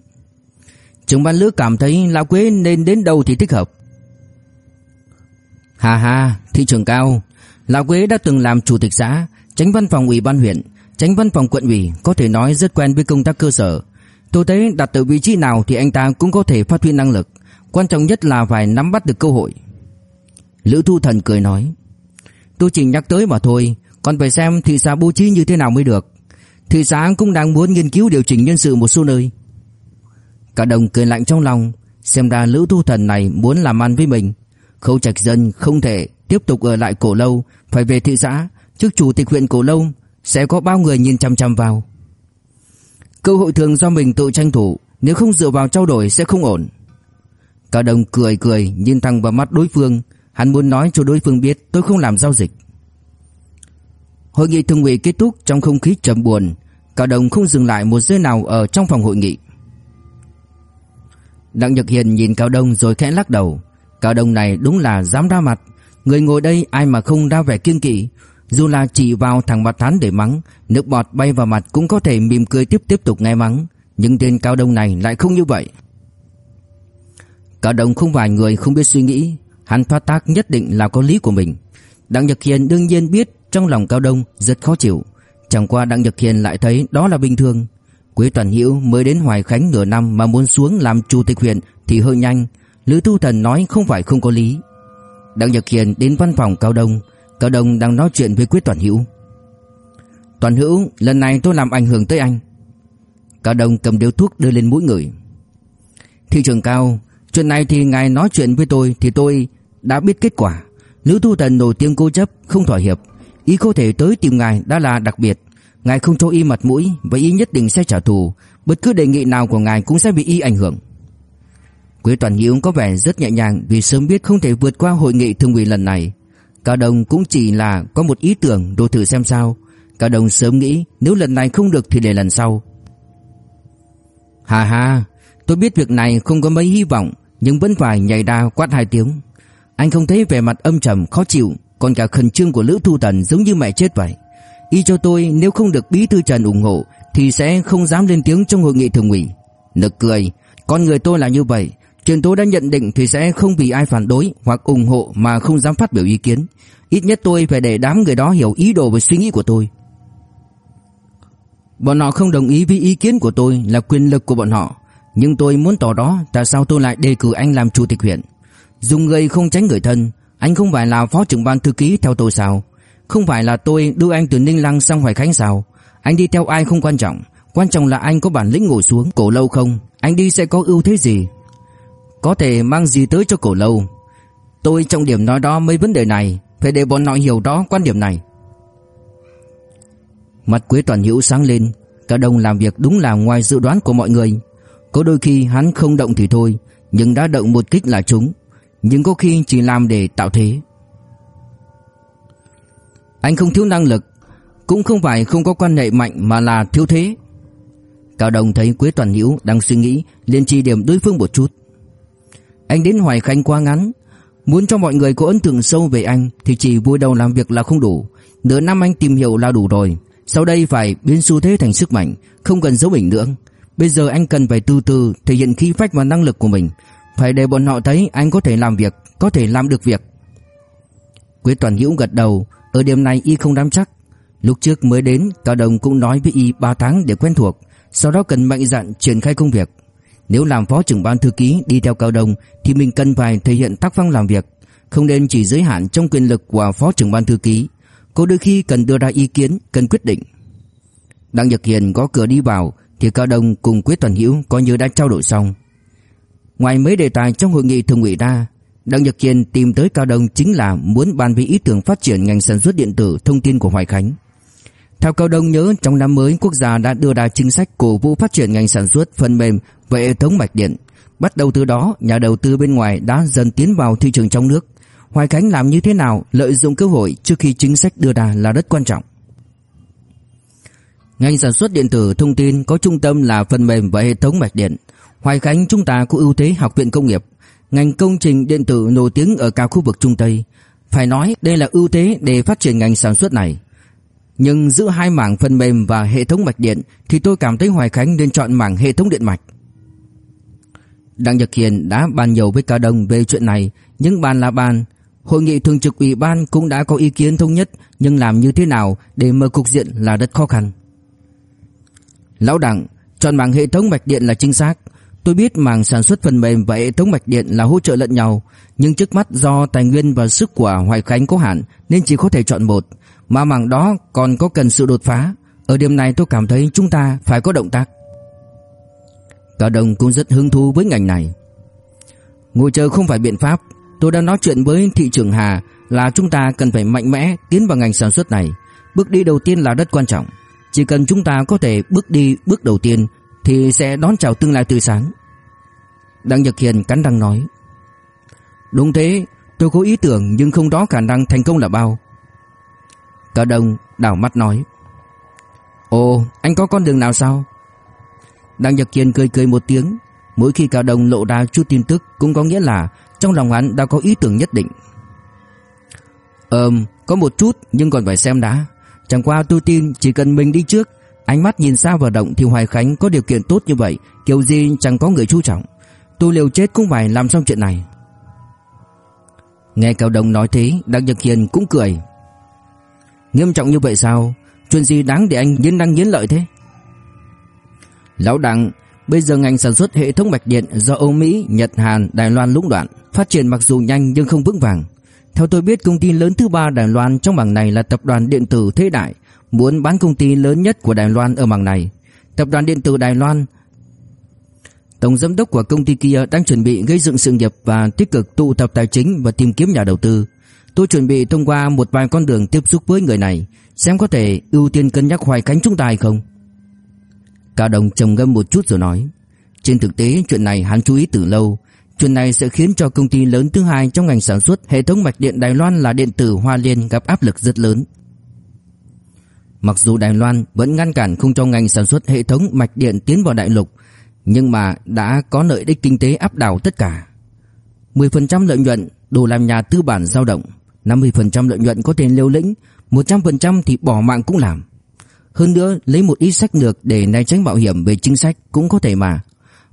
Trưởng ban Lữ cảm thấy Lão Quế nên đến đâu thì thích hợp. Hà hà Thị trường cao. Lão Quế đã từng làm chủ tịch xã, Tránh văn phòng ủy ban huyện, Tránh văn phòng quận ủy, Có thể nói rất quen với công tác cơ sở. Tôi thấy đặt ở vị trí nào thì anh ta cũng có thể phát huy năng lực, Quan trọng nhất là phải nắm bắt được cơ hội. Lữ Thu Thần cười nói, Tôi chỉ nhắc tới mà thôi, Còn phải xem thị xã bố trí như thế nào mới được. Thị xã cũng đang muốn nghiên cứu điều chỉnh nhân sự một số nơi. Cả đồng cười lạnh trong lòng, Xem ra Lữ Thu Thần này muốn làm ăn với mình. Khâu Trạch Dân không thể tiếp tục ở lại cổ lâu, Phải về thị xã. Trước chủ tịch huyện cổ lâu, Sẽ có bao người nhìn chăm chăm vào. Cơ hội thường do mình tự tranh thủ, Nếu không dựa vào trao đổi sẽ không ổn. Cả đồng cười cười Nhìn thẳng vào mắt đối phương. Hắn muốn nói cho đối phương biết tôi không làm giao dịch. Hội nghị thường ủy kết thúc trong không khí trầm buồn. Cả đồng không dừng lại một giây nào ở trong phòng hội nghị. Đặng Nhật Hiền nhìn Cao Đông rồi khẽ lắc đầu. Cao Đông này đúng là dám ra mặt. Người ngồi đây ai mà không ra vẻ kiêng kỵ. Dù là chỉ vào thằng mặt thán để mắng, Nước bọt bay vào mặt cũng có thể mỉm cười tiếp tiếp tục nghe mắng. Nhưng tên Cao Đông này lại không như vậy. Cao Đông không phải người không biết suy nghĩ. Hắn phát tác nhất định là có lý của mình. Đặng Nhật Hiền đương nhiên biết trong lòng Cao Đông rất khó chịu. Chẳng qua Đặng Nhật Hiền lại thấy đó là bình thường. Quế Toàn Hữu mới đến Hoài Khánh nửa năm Mà muốn xuống làm chủ tịch huyện Thì hơi nhanh. Lữ Tu Thần nói không phải không có lý. Đặng Nhật Hiền đến văn phòng Cao Đông. Cao Đông đang nói chuyện với Quế Toàn Hữu. Toàn Hữu, lần này tôi làm ảnh hưởng tới anh. Cao Đông cầm điếu thuốc đưa lên mũi người. Thị trường Cao, Chuyện này thì ngài nói chuyện với tôi Thì tôi đã biết kết quả. Lữ Tu Thần nổi tiếng cố chấp, không thỏa hiệp. Ý có thể tới tìm ngài đã là đặc biệt. Ngài không cho y mặt mũi Và y nhất định sẽ trả thù. Bất cứ đề nghị nào của ngài cũng sẽ bị y ảnh hưởng. Quế Toàn Hiếu có vẻ rất nhẹ nhàng Vì sớm biết không thể vượt qua hội nghị thương ủy lần này. Cao Đồng cũng chỉ là có một ý tưởng Đồ thử xem sao. Cao Đồng sớm nghĩ nếu lần này không được thì để lần sau. Hà hà Tôi biết việc này không có mấy hy vọng, Nhưng vẫn phải nhảy đa quát hai tiếng. Anh không thấy vẻ mặt âm trầm, khó chịu. Còn cả khẩn trương của Lữ Thu Tần giống như mẹ chết vậy. Y cho tôi, nếu không được Bí Thư Trần ủng hộ, Thì sẽ không dám lên tiếng trong hội nghị thường ủy. Nực cười, Con người tôi là như vậy, Chuyện tôi đã nhận định thì sẽ không vì ai phản đối Hoặc ủng hộ mà không dám phát biểu ý kiến. Ít nhất tôi phải để đám người đó hiểu ý đồ và suy nghĩ của tôi. Bọn họ không đồng ý với ý kiến của tôi là quyền lực của bọn họ. Nhưng tôi muốn tỏ đó, tại sao tôi lại đề cử anh làm chủ tịch huyện? Dùng người không tránh người thân anh không phải là phó trưởng ban thư ký theo tôi sao? Không phải là tôi đưa anh từ Ninh Lăng sang Hoài Khánh sao? Anh đi theo ai không quan trọng. Quan trọng là anh có bản lĩnh ngồi xuống cổ lâu không? Anh đi sẽ có ưu thế gì? Có thể mang gì tới cho cổ lâu? Tôi trọng điểm nói đó mấy vấn đề này, Phải để bọn họ hiểu đó quan điểm này. Mặt Quế Toàn Hữu sáng lên, Cả đồng làm việc đúng là ngoài dự đoán của mọi người. Có đôi khi hắn không động thì thôi, Nhưng đã động một kích là trúng. Nhưng có khi chỉ làm để tạo thế. Anh không thiếu năng lực, Cũng không phải không có quan hệ mạnh Mà là thiếu thế. Cao Đồng thấy Quế Toàn Hữu đang suy nghĩ, liền chỉ điểm đối phương một chút. Anh đến Hoài Khánh quá ngắn, Muốn cho mọi người có ấn tượng sâu về anh Thì chỉ vui đầu làm việc là không đủ. Nửa năm anh tìm hiểu là đủ rồi, Sau đây phải biến xu thế thành sức mạnh, Không cần giấu mình nữa. Bây giờ anh cần phải từ từ thể hiện khí phách và năng lực của mình phải để bọn họ thấy anh có thể làm việc, Có thể làm được việc. Quế Toàn Hữu gật đầu, Ở điểm này y không dám chắc. Lúc trước mới đến, Cao Đồng cũng nói với y 3 tháng để quen thuộc, Sau đó cần mạnh dạn triển khai công việc. Nếu làm phó trưởng ban thư ký đi theo Cao Đồng, Thì mình cần phải thể hiện tác phong làm việc, Không nên chỉ giới hạn trong quyền lực của phó trưởng ban thư ký. Có đôi khi cần đưa ra ý kiến, Cần quyết định. Đặng Nhật Hiền có cửa đi vào, Thì Cao Đồng cùng Quế Toàn Hữu coi như đã trao đổi xong. Ngoài mấy đề tài trong hội nghị thường ủy ra Đặng Nhật kiên tìm tới Cao Đông chính là muốn bàn về ý tưởng phát triển ngành sản xuất điện tử thông tin của Hoài Khánh. Theo Cao Đông nhớ trong năm mới quốc gia đã đưa ra chính sách cổ vũ phát triển ngành sản xuất phần mềm và hệ thống mạch điện. Bắt đầu từ đó, nhà đầu tư bên ngoài đã dần tiến vào thị trường trong nước. Hoài Khánh làm như thế nào lợi dụng cơ hội trước khi chính sách đưa ra là rất quan trọng. Ngành sản xuất điện tử thông tin có trung tâm là phần mềm và hệ thống mạch điện. Hoài Khánh chúng ta có ưu thế học viện công nghiệp, ngành công trình điện tử nổi tiếng ở cả khu vực Trung Tây. Phải nói đây là ưu thế để phát triển ngành sản xuất này. Nhưng giữa hai mảng phần mềm và hệ thống mạch điện thì tôi cảm thấy Hoài Khánh nên chọn mảng hệ thống điện mạch. Đặng Nhật Hiền đã bàn nhiều với Cao Đông về chuyện này, nhưng bàn là bàn. Hội nghị thường trực ủy ban cũng đã có ý kiến thống nhất, nhưng làm như thế nào để mở cục diện là rất khó khăn. Lão Đặng, chọn mảng hệ thống mạch điện là chính xác. Tôi biết mảng sản xuất phần mềm và hệ thống mạch điện là hỗ trợ lẫn nhau, nhưng trước mắt do tài nguyên và sức của Hoài Khánh có hạn nên chỉ có thể chọn một, mà mảng đó còn có cần sự đột phá. Ở điểm này tôi cảm thấy chúng ta phải có động tác. Cao đồng cũng rất hứng thú với ngành này. Ngồi chờ không phải biện pháp, tôi đã nói chuyện với thị trưởng Hà là chúng ta cần phải mạnh mẽ tiến vào ngành sản xuất này. Bước đi đầu tiên là rất quan trọng. Chỉ cần chúng ta có thể bước đi bước đầu tiên thì sẽ đón chào tương lai tươi sáng. Đặng Nhật Hiền cắn răng nói. Đúng thế, tôi có ý tưởng nhưng không rõ khả năng thành công là bao. Cả đồng đảo mắt nói. Ồ, anh có con đường nào sao? Đặng Nhật Hiền cười cười một tiếng. Mỗi khi cả đồng lộ ra chút tin tức cũng có nghĩa là trong lòng hắn đã có ý tưởng nhất định. ờm, có một chút nhưng còn phải xem đã. Chẳng qua tôi tin chỉ cần mình đi trước Ánh mắt nhìn xa vào động thì Hoài Khánh có điều kiện tốt như vậy Kiểu gì chẳng có người chú trọng. Tôi liều chết cũng phải làm xong chuyện này. Nghe Cao Đông nói thế Đặng Nhật Hiền cũng cười. Nghiêm trọng như vậy sao? Chuyện gì đáng để anh nghiến răng nghiến lợi thế? Lão Đặng Bây giờ ngành sản xuất hệ thống mạch điện Do Âu Mỹ, Nhật, Hàn, Đài Loan lũng đoạn Phát triển mặc dù nhanh nhưng không vững vàng. Theo tôi biết công ty lớn thứ ba Đài Loan trong bảng này là tập đoàn điện tử Thế Đại muốn bán công ty lớn nhất của Đài Loan ở mảng này. Tập đoàn điện tử Đài Loan Tổng giám đốc của công ty kia đang chuẩn bị gây dựng sự nghiệp và tích cực tụ tập tài chính và tìm kiếm nhà đầu tư. Tôi chuẩn bị thông qua một vài con đường tiếp xúc với người này, xem có thể ưu tiên cân nhắc hoài cánh chúng ta hay không. Cao Đồng trầm ngâm một chút rồi nói, trên thực tế chuyện này hắn chú ý từ lâu, chuyện này sẽ khiến cho công ty lớn thứ hai trong ngành sản xuất hệ thống mạch điện Đài Loan là điện tử Hoa Liên gặp áp lực rất lớn. Mặc dù Đài Loan vẫn ngăn cản không cho ngành sản xuất hệ thống mạch điện tiến vào đại lục, nhưng mà đã có lợi ích kinh tế áp đảo tất cả. 10% lợi nhuận đủ làm nhà tư bản dao động, 50% lợi nhuận có thể liều lĩnh, 100% thì bỏ mạng cũng làm. Hơn nữa, lấy một ít sách lược để né tránh mạo hiểm về chính sách cũng có thể mà.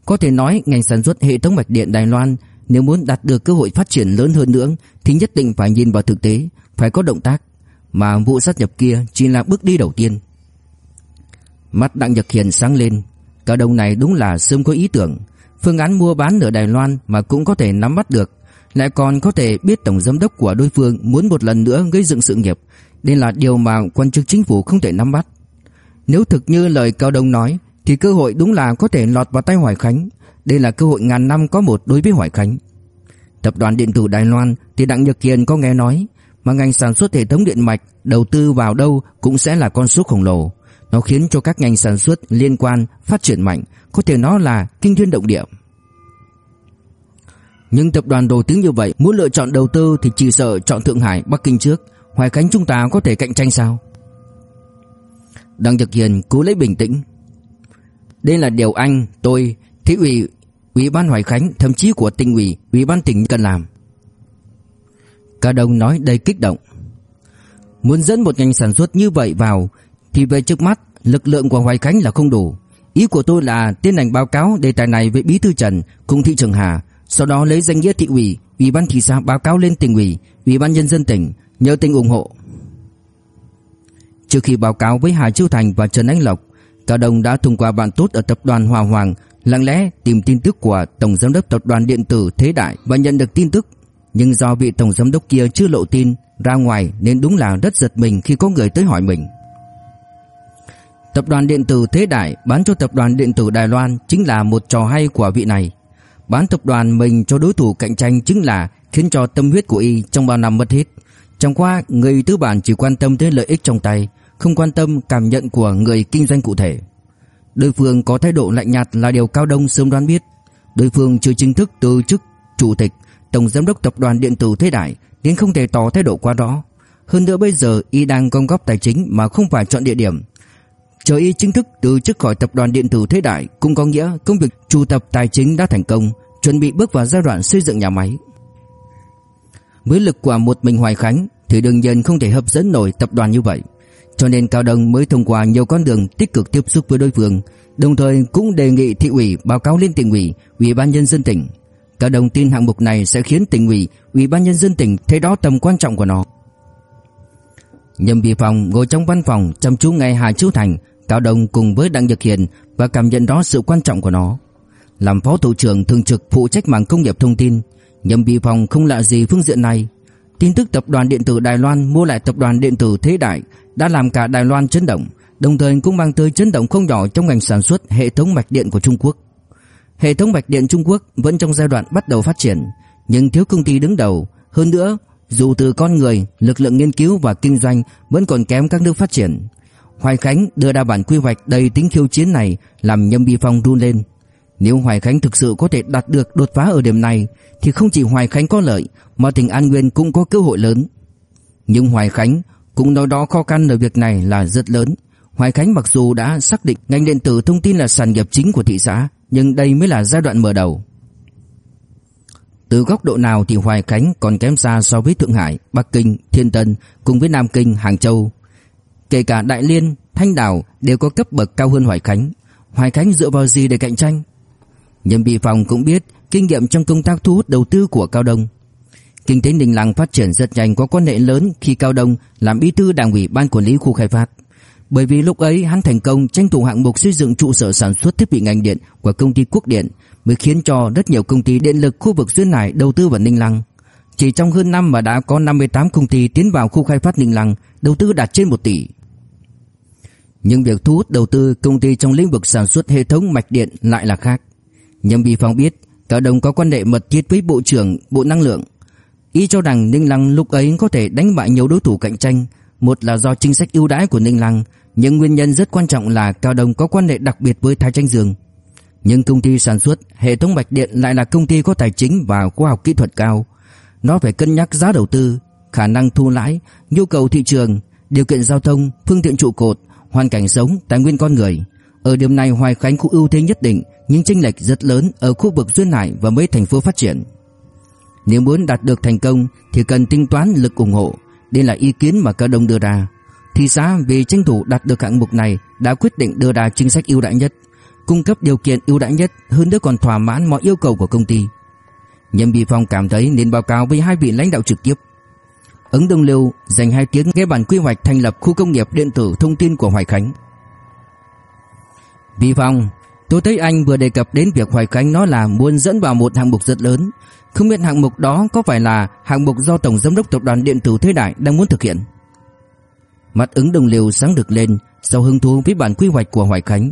Có thể nói ngành sản xuất hệ thống mạch điện Đài Loan nếu muốn đạt được cơ hội phát triển lớn hơn nữa thì nhất định phải nhìn vào thực tế, phải có động tác mà vụ sát nhập kia chỉ là bước đi đầu tiên. Mắt Đặng Nhật Hiền sáng lên, cả đồng này đúng là sớm có ý tưởng, phương án mua bán ở Đài Loan mà cũng có thể nắm bắt được, lại còn có thể biết tổng giám đốc của đối phương muốn một lần nữa gây dựng sự nghiệp, đây là điều mà quan chức chính phủ không thể nắm bắt. Nếu thực như lời Cao Đông nói, thì cơ hội đúng là có thể lọt vào tay Hoài Khánh, đây là cơ hội ngàn năm có một đối với Hoài Khánh. Tập đoàn điện tử Đài Loan thì Đặng Nhật hiền có nghe nói, mà ngành sản xuất hệ thống điện mạch đầu tư vào đâu cũng sẽ là con số khổng lồ. Nó khiến cho các ngành sản xuất liên quan phát triển mạnh, có thể nói là kinh thiên động địa. Nhưng tập đoàn đầu tiếng như vậy muốn lựa chọn đầu tư thì chỉ sợ chọn Thượng Hải, Bắc Kinh trước. Hoài Khánh chúng ta có thể cạnh tranh sao? Đặng Nhật Hiền cố lấy bình tĩnh. Đây là điều anh, tôi, thị ủy, ủy ban Hoài Khánh, thậm chí của tỉnh ủy, ủy ban tỉnh cần làm. Cả đồng nói đầy kích động. Muốn dẫn một ngành sản xuất như vậy vào Thì về trước mắt Lực lượng của Hoài Khánh là không đủ. Ý của tôi là tiến hành báo cáo đề tài này với Bí thư Trần cùng thị trưởng Hà Sau đó lấy danh nghĩa thị ủy Ủy ban thị xã báo cáo lên tỉnh ủy Ủy ban nhân dân tỉnh Nhờ tỉnh ủng hộ. Trước khi báo cáo với Hà Chiêu Thành và Trần Anh Lộc Cả đồng đã thông qua bạn tốt ở tập đoàn Hòa Hoàng lặng lẽ tìm tin tức của tổng giám đốc tập đoàn điện tử Thế Đại và nhận được tin tức, nhưng do vị tổng giám đốc kia chưa lộ tin ra ngoài nên đúng là rất giật mình khi có người tới hỏi mình. Tập đoàn điện tử Thế Đại bán cho tập đoàn điện tử Đài Loan chính là một trò hay của vị này. Bán tập đoàn mình cho đối thủ cạnh tranh chính là khiến cho tâm huyết của y trong bao năm mất hết. Trong qua người tư bản chỉ quan tâm tới lợi ích trong tay, không quan tâm cảm nhận của người kinh doanh cụ thể. Đối phương có thái độ lạnh nhạt là điều Cao Đông sớm đoán biết. Đối phương chưa chính thức từ chức chủ tịch, tổng giám đốc tập đoàn điện tử Thế Đại nên không thể tỏ thái độ quá đó. Hơn nữa bây giờ y đang gom góp tài chính mà không phải chọn địa điểm. Chờ y chính thức từ chức khỏi tập đoàn điện tử Thế Đại cũng có nghĩa công việc chủ tập tài chính đã thành công, chuẩn bị bước vào giai đoạn xây dựng nhà máy. Với lực của một mình Hoài Khánh thì đương nhiên không thể hấp dẫn nổi tập đoàn như vậy. Cho nên Cao Đông mới thông qua nhiều con đường tích cực tiếp xúc với đối phương, đồng thời cũng đề nghị thị ủy báo cáo lên tỉnh ủy, ủy ban nhân dân tỉnh. Cao đồng tin hạng mục này sẽ khiến tỉnh ủy, ủy ban nhân dân tỉnh thấy rõ tầm quan trọng của nó. Nhâm Bì Phong ngồi trong văn phòng chăm chú nghe Hà Chu Thành, Cao Đông cùng với Đặng Nhật Hiền và cảm nhận rõ sự quan trọng của nó. Làm phó thủ trưởng thường trực phụ trách mảng công nghiệp thông tin, Nhâm Bì Phong không lạ gì phương diện này. Tin tức tập đoàn điện tử Đài Loan mua lại tập đoàn điện tử Thế Đại đã làm cả Đài Loan chấn động, đồng thời cũng mang tới chấn động không nhỏ trong ngành sản xuất hệ thống mạch điện của Trung Quốc. Hệ thống mạch điện Trung Quốc vẫn trong giai đoạn bắt đầu phát triển, nhưng thiếu công ty đứng đầu, hơn nữa, dù từ con người, lực lượng nghiên cứu và kinh doanh vẫn còn kém các nước phát triển. Hoài Khánh đưa ra bản quy hoạch đầy tính khiêu chiến này làm Nhâm Bi Phong run lên. Nếu Hoài Khánh thực sự có thể đạt được đột phá ở điểm này thì không chỉ Hoài Khánh có lợi mà tỉnh An Nguyên cũng có cơ hội lớn. Nhưng Hoài Khánh cũng nói đó khó khăn ở việc này là rất lớn. Hoài Khánh mặc dù đã xác định ngành điện tử thông tin là sản nghiệp chính của thị xã, nhưng đây mới là giai đoạn mở đầu. Từ góc độ nào thì Hoài Khánh còn kém xa so với Thượng Hải, Bắc Kinh, Thiên Tân cùng với Nam Kinh, Hàng Châu. Kể cả Đại Liên, Thanh Đảo đều có cấp bậc cao hơn Hoài Khánh. Hoài Khánh dựa vào gì để cạnh tranh? Nhân bị phòng cũng biết kinh nghiệm trong công tác thu hút đầu tư của Cao Đông. Kinh tế Ninh Lăng phát triển rất nhanh có quan hệ lớn khi Cao Đông làm bí thư đảng ủy ban quản lý khu khai phát. Bởi vì lúc ấy hắn thành công tranh thủ hạng mục xây dựng trụ sở sản xuất thiết bị ngành điện của công ty Quốc Điện mới khiến cho rất nhiều công ty điện lực khu vực duyên hải đầu tư vào Ninh Lăng. Chỉ trong hơn năm mà đã có 58 công ty tiến vào khu khai phát Ninh Lăng, đầu tư đạt trên 1 tỷ. Nhưng việc thu hút đầu tư công ty trong lĩnh vực sản xuất hệ thống mạch điện lại là khác. Nhâm Bì Phong biết, cả đồng có quan hệ mật thiết với Bộ trưởng Bộ Năng lượng, Ý cho rằng Ninh Lăng lúc ấy có thể đánh bại nhiều đối thủ cạnh tranh, một là do chính sách ưu đãi của Ninh Lăng, nhưng nguyên nhân rất quan trọng là Cao Đông có quan hệ đặc biệt với Thái Tranh Dương. Nhưng công ty sản xuất hệ thống mạch điện lại là công ty có tài chính và khoa học kỹ thuật cao. Nó phải cân nhắc giá đầu tư, khả năng thu lãi, nhu cầu thị trường, điều kiện giao thông, phương tiện trụ cột, hoàn cảnh sống, tài nguyên con người. Ở điểm này Hoài Khánh có ưu thế nhất định, nhưng chênh lệch rất lớn ở khu vực duyên hải và mấy thành phố phát triển. Nếu muốn đạt được thành công thì cần tính toán lực ủng hộ. Đây là ý kiến mà Cao Đông đưa ra. Thị xã vì tranh thủ đạt được hạng mục này đã quyết định đưa ra chính sách ưu đãi nhất, cung cấp điều kiện ưu đãi nhất hơn nữa còn thỏa mãn mọi yêu cầu của công ty. Nhâm Bị Phong cảm thấy nên báo cáo với hai vị lãnh đạo trực tiếp. Ứng Đông Lưu dành hai tiếng nghe bản quy hoạch thành lập khu công nghiệp điện tử thông tin của Hoài Khánh. Bị Phong, tôi thấy anh vừa đề cập đến việc Hoài Khánh nói là muốn dẫn vào một hạng mục rất lớn, không biết hạng mục đó có phải là hạng mục do Tổng Giám đốc Tập đoàn Điện tử Thế Đại đang muốn thực hiện. Mặt ứng đồng liều sáng được lên sau hứng thú với bản quy hoạch của Hoài Khánh.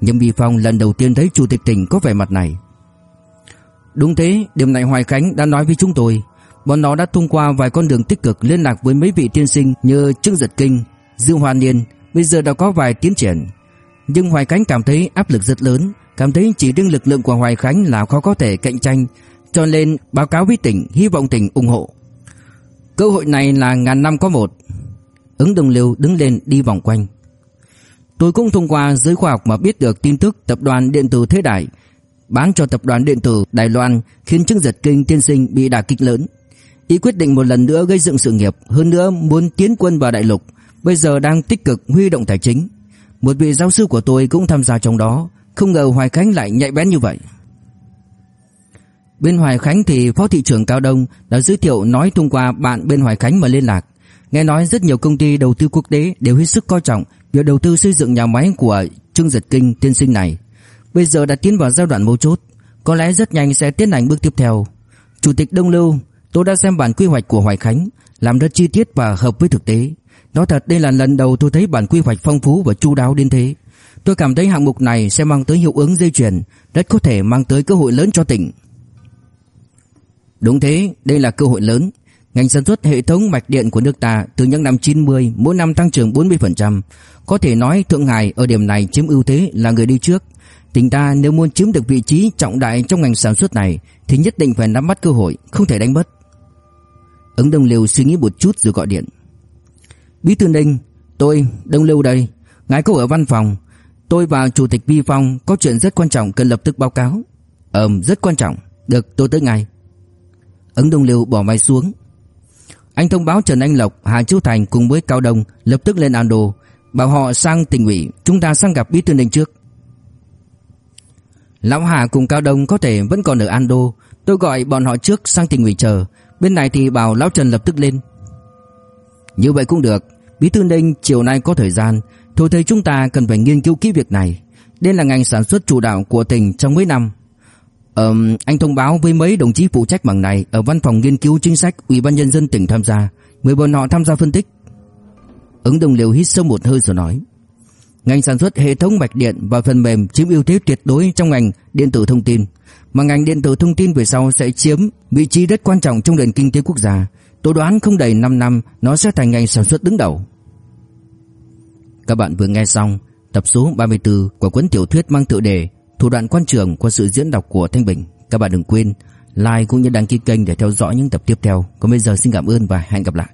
Nhưng Bì Phong lần đầu tiên thấy Chủ tịch tỉnh có vẻ mặt này. Đúng thế, điểm này Hoài Khánh đã nói với chúng tôi. Bọn nó đã thông qua vài con đường tích cực liên lạc với mấy vị tiên sinh như Trương Giật Kinh, Dương Hoa Niên, bây giờ đã có vài tiến triển. Nhưng Hoài Khánh cảm thấy áp lực rất lớn, cảm thấy chỉ riêng lực lượng của Hoài Khánh là khó có thể cạnh tranh cho nên báo cáo với tỉnh Hy vọng tỉnh ủng hộ Cơ hội này là ngàn năm có một Ứng đồng liêu đứng lên đi vòng quanh Tôi cũng thông qua giới khoa học mà biết được tin tức tập đoàn điện tử Thế Đại bán cho tập đoàn điện tử Đài Loan khiến chứng Giật Kinh tiên sinh bị đả kích lớn. Ý quyết định một lần nữa gây dựng sự nghiệp, hơn nữa muốn tiến quân vào đại lục, bây giờ đang tích cực huy động tài chính. Một vị giáo sư của tôi cũng tham gia trong đó, không ngờ Hoài Khánh lại nhạy bén như vậy. Bên Hoài Khánh thì Phó thị trưởng Cao Đông đã giới thiệu nói thông qua bạn bên Hoài Khánh mà liên lạc. Nghe nói rất nhiều công ty đầu tư quốc tế đều hết sức coi trọng việc đầu tư xây dựng nhà máy của Trương Giật Kinh tiên sinh này. Bây giờ đã tiến vào giai đoạn mấu chốt, có lẽ rất nhanh sẽ tiến hành bước tiếp theo. Chủ tịch Đông Lưu, tôi đã xem bản quy hoạch của Hoài Khánh, làm rất chi tiết và hợp với thực tế. Nói thật đây là lần đầu tôi thấy bản quy hoạch phong phú và chu đáo đến thế. Tôi cảm thấy hạng mục này sẽ mang tới hiệu ứng dây chuyền, rất có thể mang tới cơ hội lớn cho tỉnh. Đúng thế, đây là cơ hội lớn. Ngành sản xuất hệ thống mạch điện của nước ta từ những năm 90 mỗi năm tăng trưởng 40%. Có thể nói Thượng Hải ở điểm này chiếm ưu thế là người đi trước. Tỉnh ta nếu muốn chiếm được vị trí trọng đại trong ngành sản xuất này thì nhất định phải nắm bắt cơ hội, không thể đánh mất. Ứng Đông Liêu suy nghĩ một chút rồi gọi điện. Bí thư Ninh, tôi, Đông Liêu đây. Ngài có ở văn phòng. Tôi và Chủ tịch Vi Phong có chuyện rất quan trọng cần lập tức báo cáo. Ừm, rất quan trọng. Được, tôi tới ngay. Ứng Đông Liêu bỏ máy xuống. Anh thông báo Trần Anh Lộc, Hà Chiêu Thành cùng với Cao Đông lập tức lên Ando, bảo họ sang tỉnh ủy, chúng ta sang gặp Bí thư Ninh trước. Lão Hà cùng Cao Đông có thể vẫn còn ở Ando, tôi gọi bọn họ trước sang tỉnh ủy chờ, bên này thì bảo Lão Trần lập tức lên. Như vậy cũng được, Bí thư Ninh chiều nay có thời gian, thôi thấy chúng ta cần phải nghiên cứu kỹ việc này. Đây là ngành sản xuất chủ đạo của tỉnh trong mấy năm, Ờ, anh thông báo với mấy đồng chí phụ trách bằng này ở văn phòng nghiên cứu chính sách Ủy ban nhân dân tỉnh tham gia, mời bọn họ tham gia phân tích. Ứng Đồng liều hít sâu một hơi rồi nói: Ngành sản xuất hệ thống mạch điện và phần mềm chiếm ưu thế tuyệt đối trong ngành điện tử thông tin, mà ngành điện tử thông tin về sau sẽ chiếm vị trí rất quan trọng trong nền kinh tế quốc gia. Tôi đoán không đầy 5 năm nó sẽ thành ngành sản xuất đứng đầu. Các bạn vừa nghe xong tập số 34 của cuốn tiểu thuyết mang tựa đề Thủ đoạn quan trường qua sự diễn đọc của Thanh Bình. Các bạn đừng quên like cũng như đăng ký kênh để theo dõi những tập tiếp theo. Còn bây giờ xin cảm ơn và hẹn gặp lại.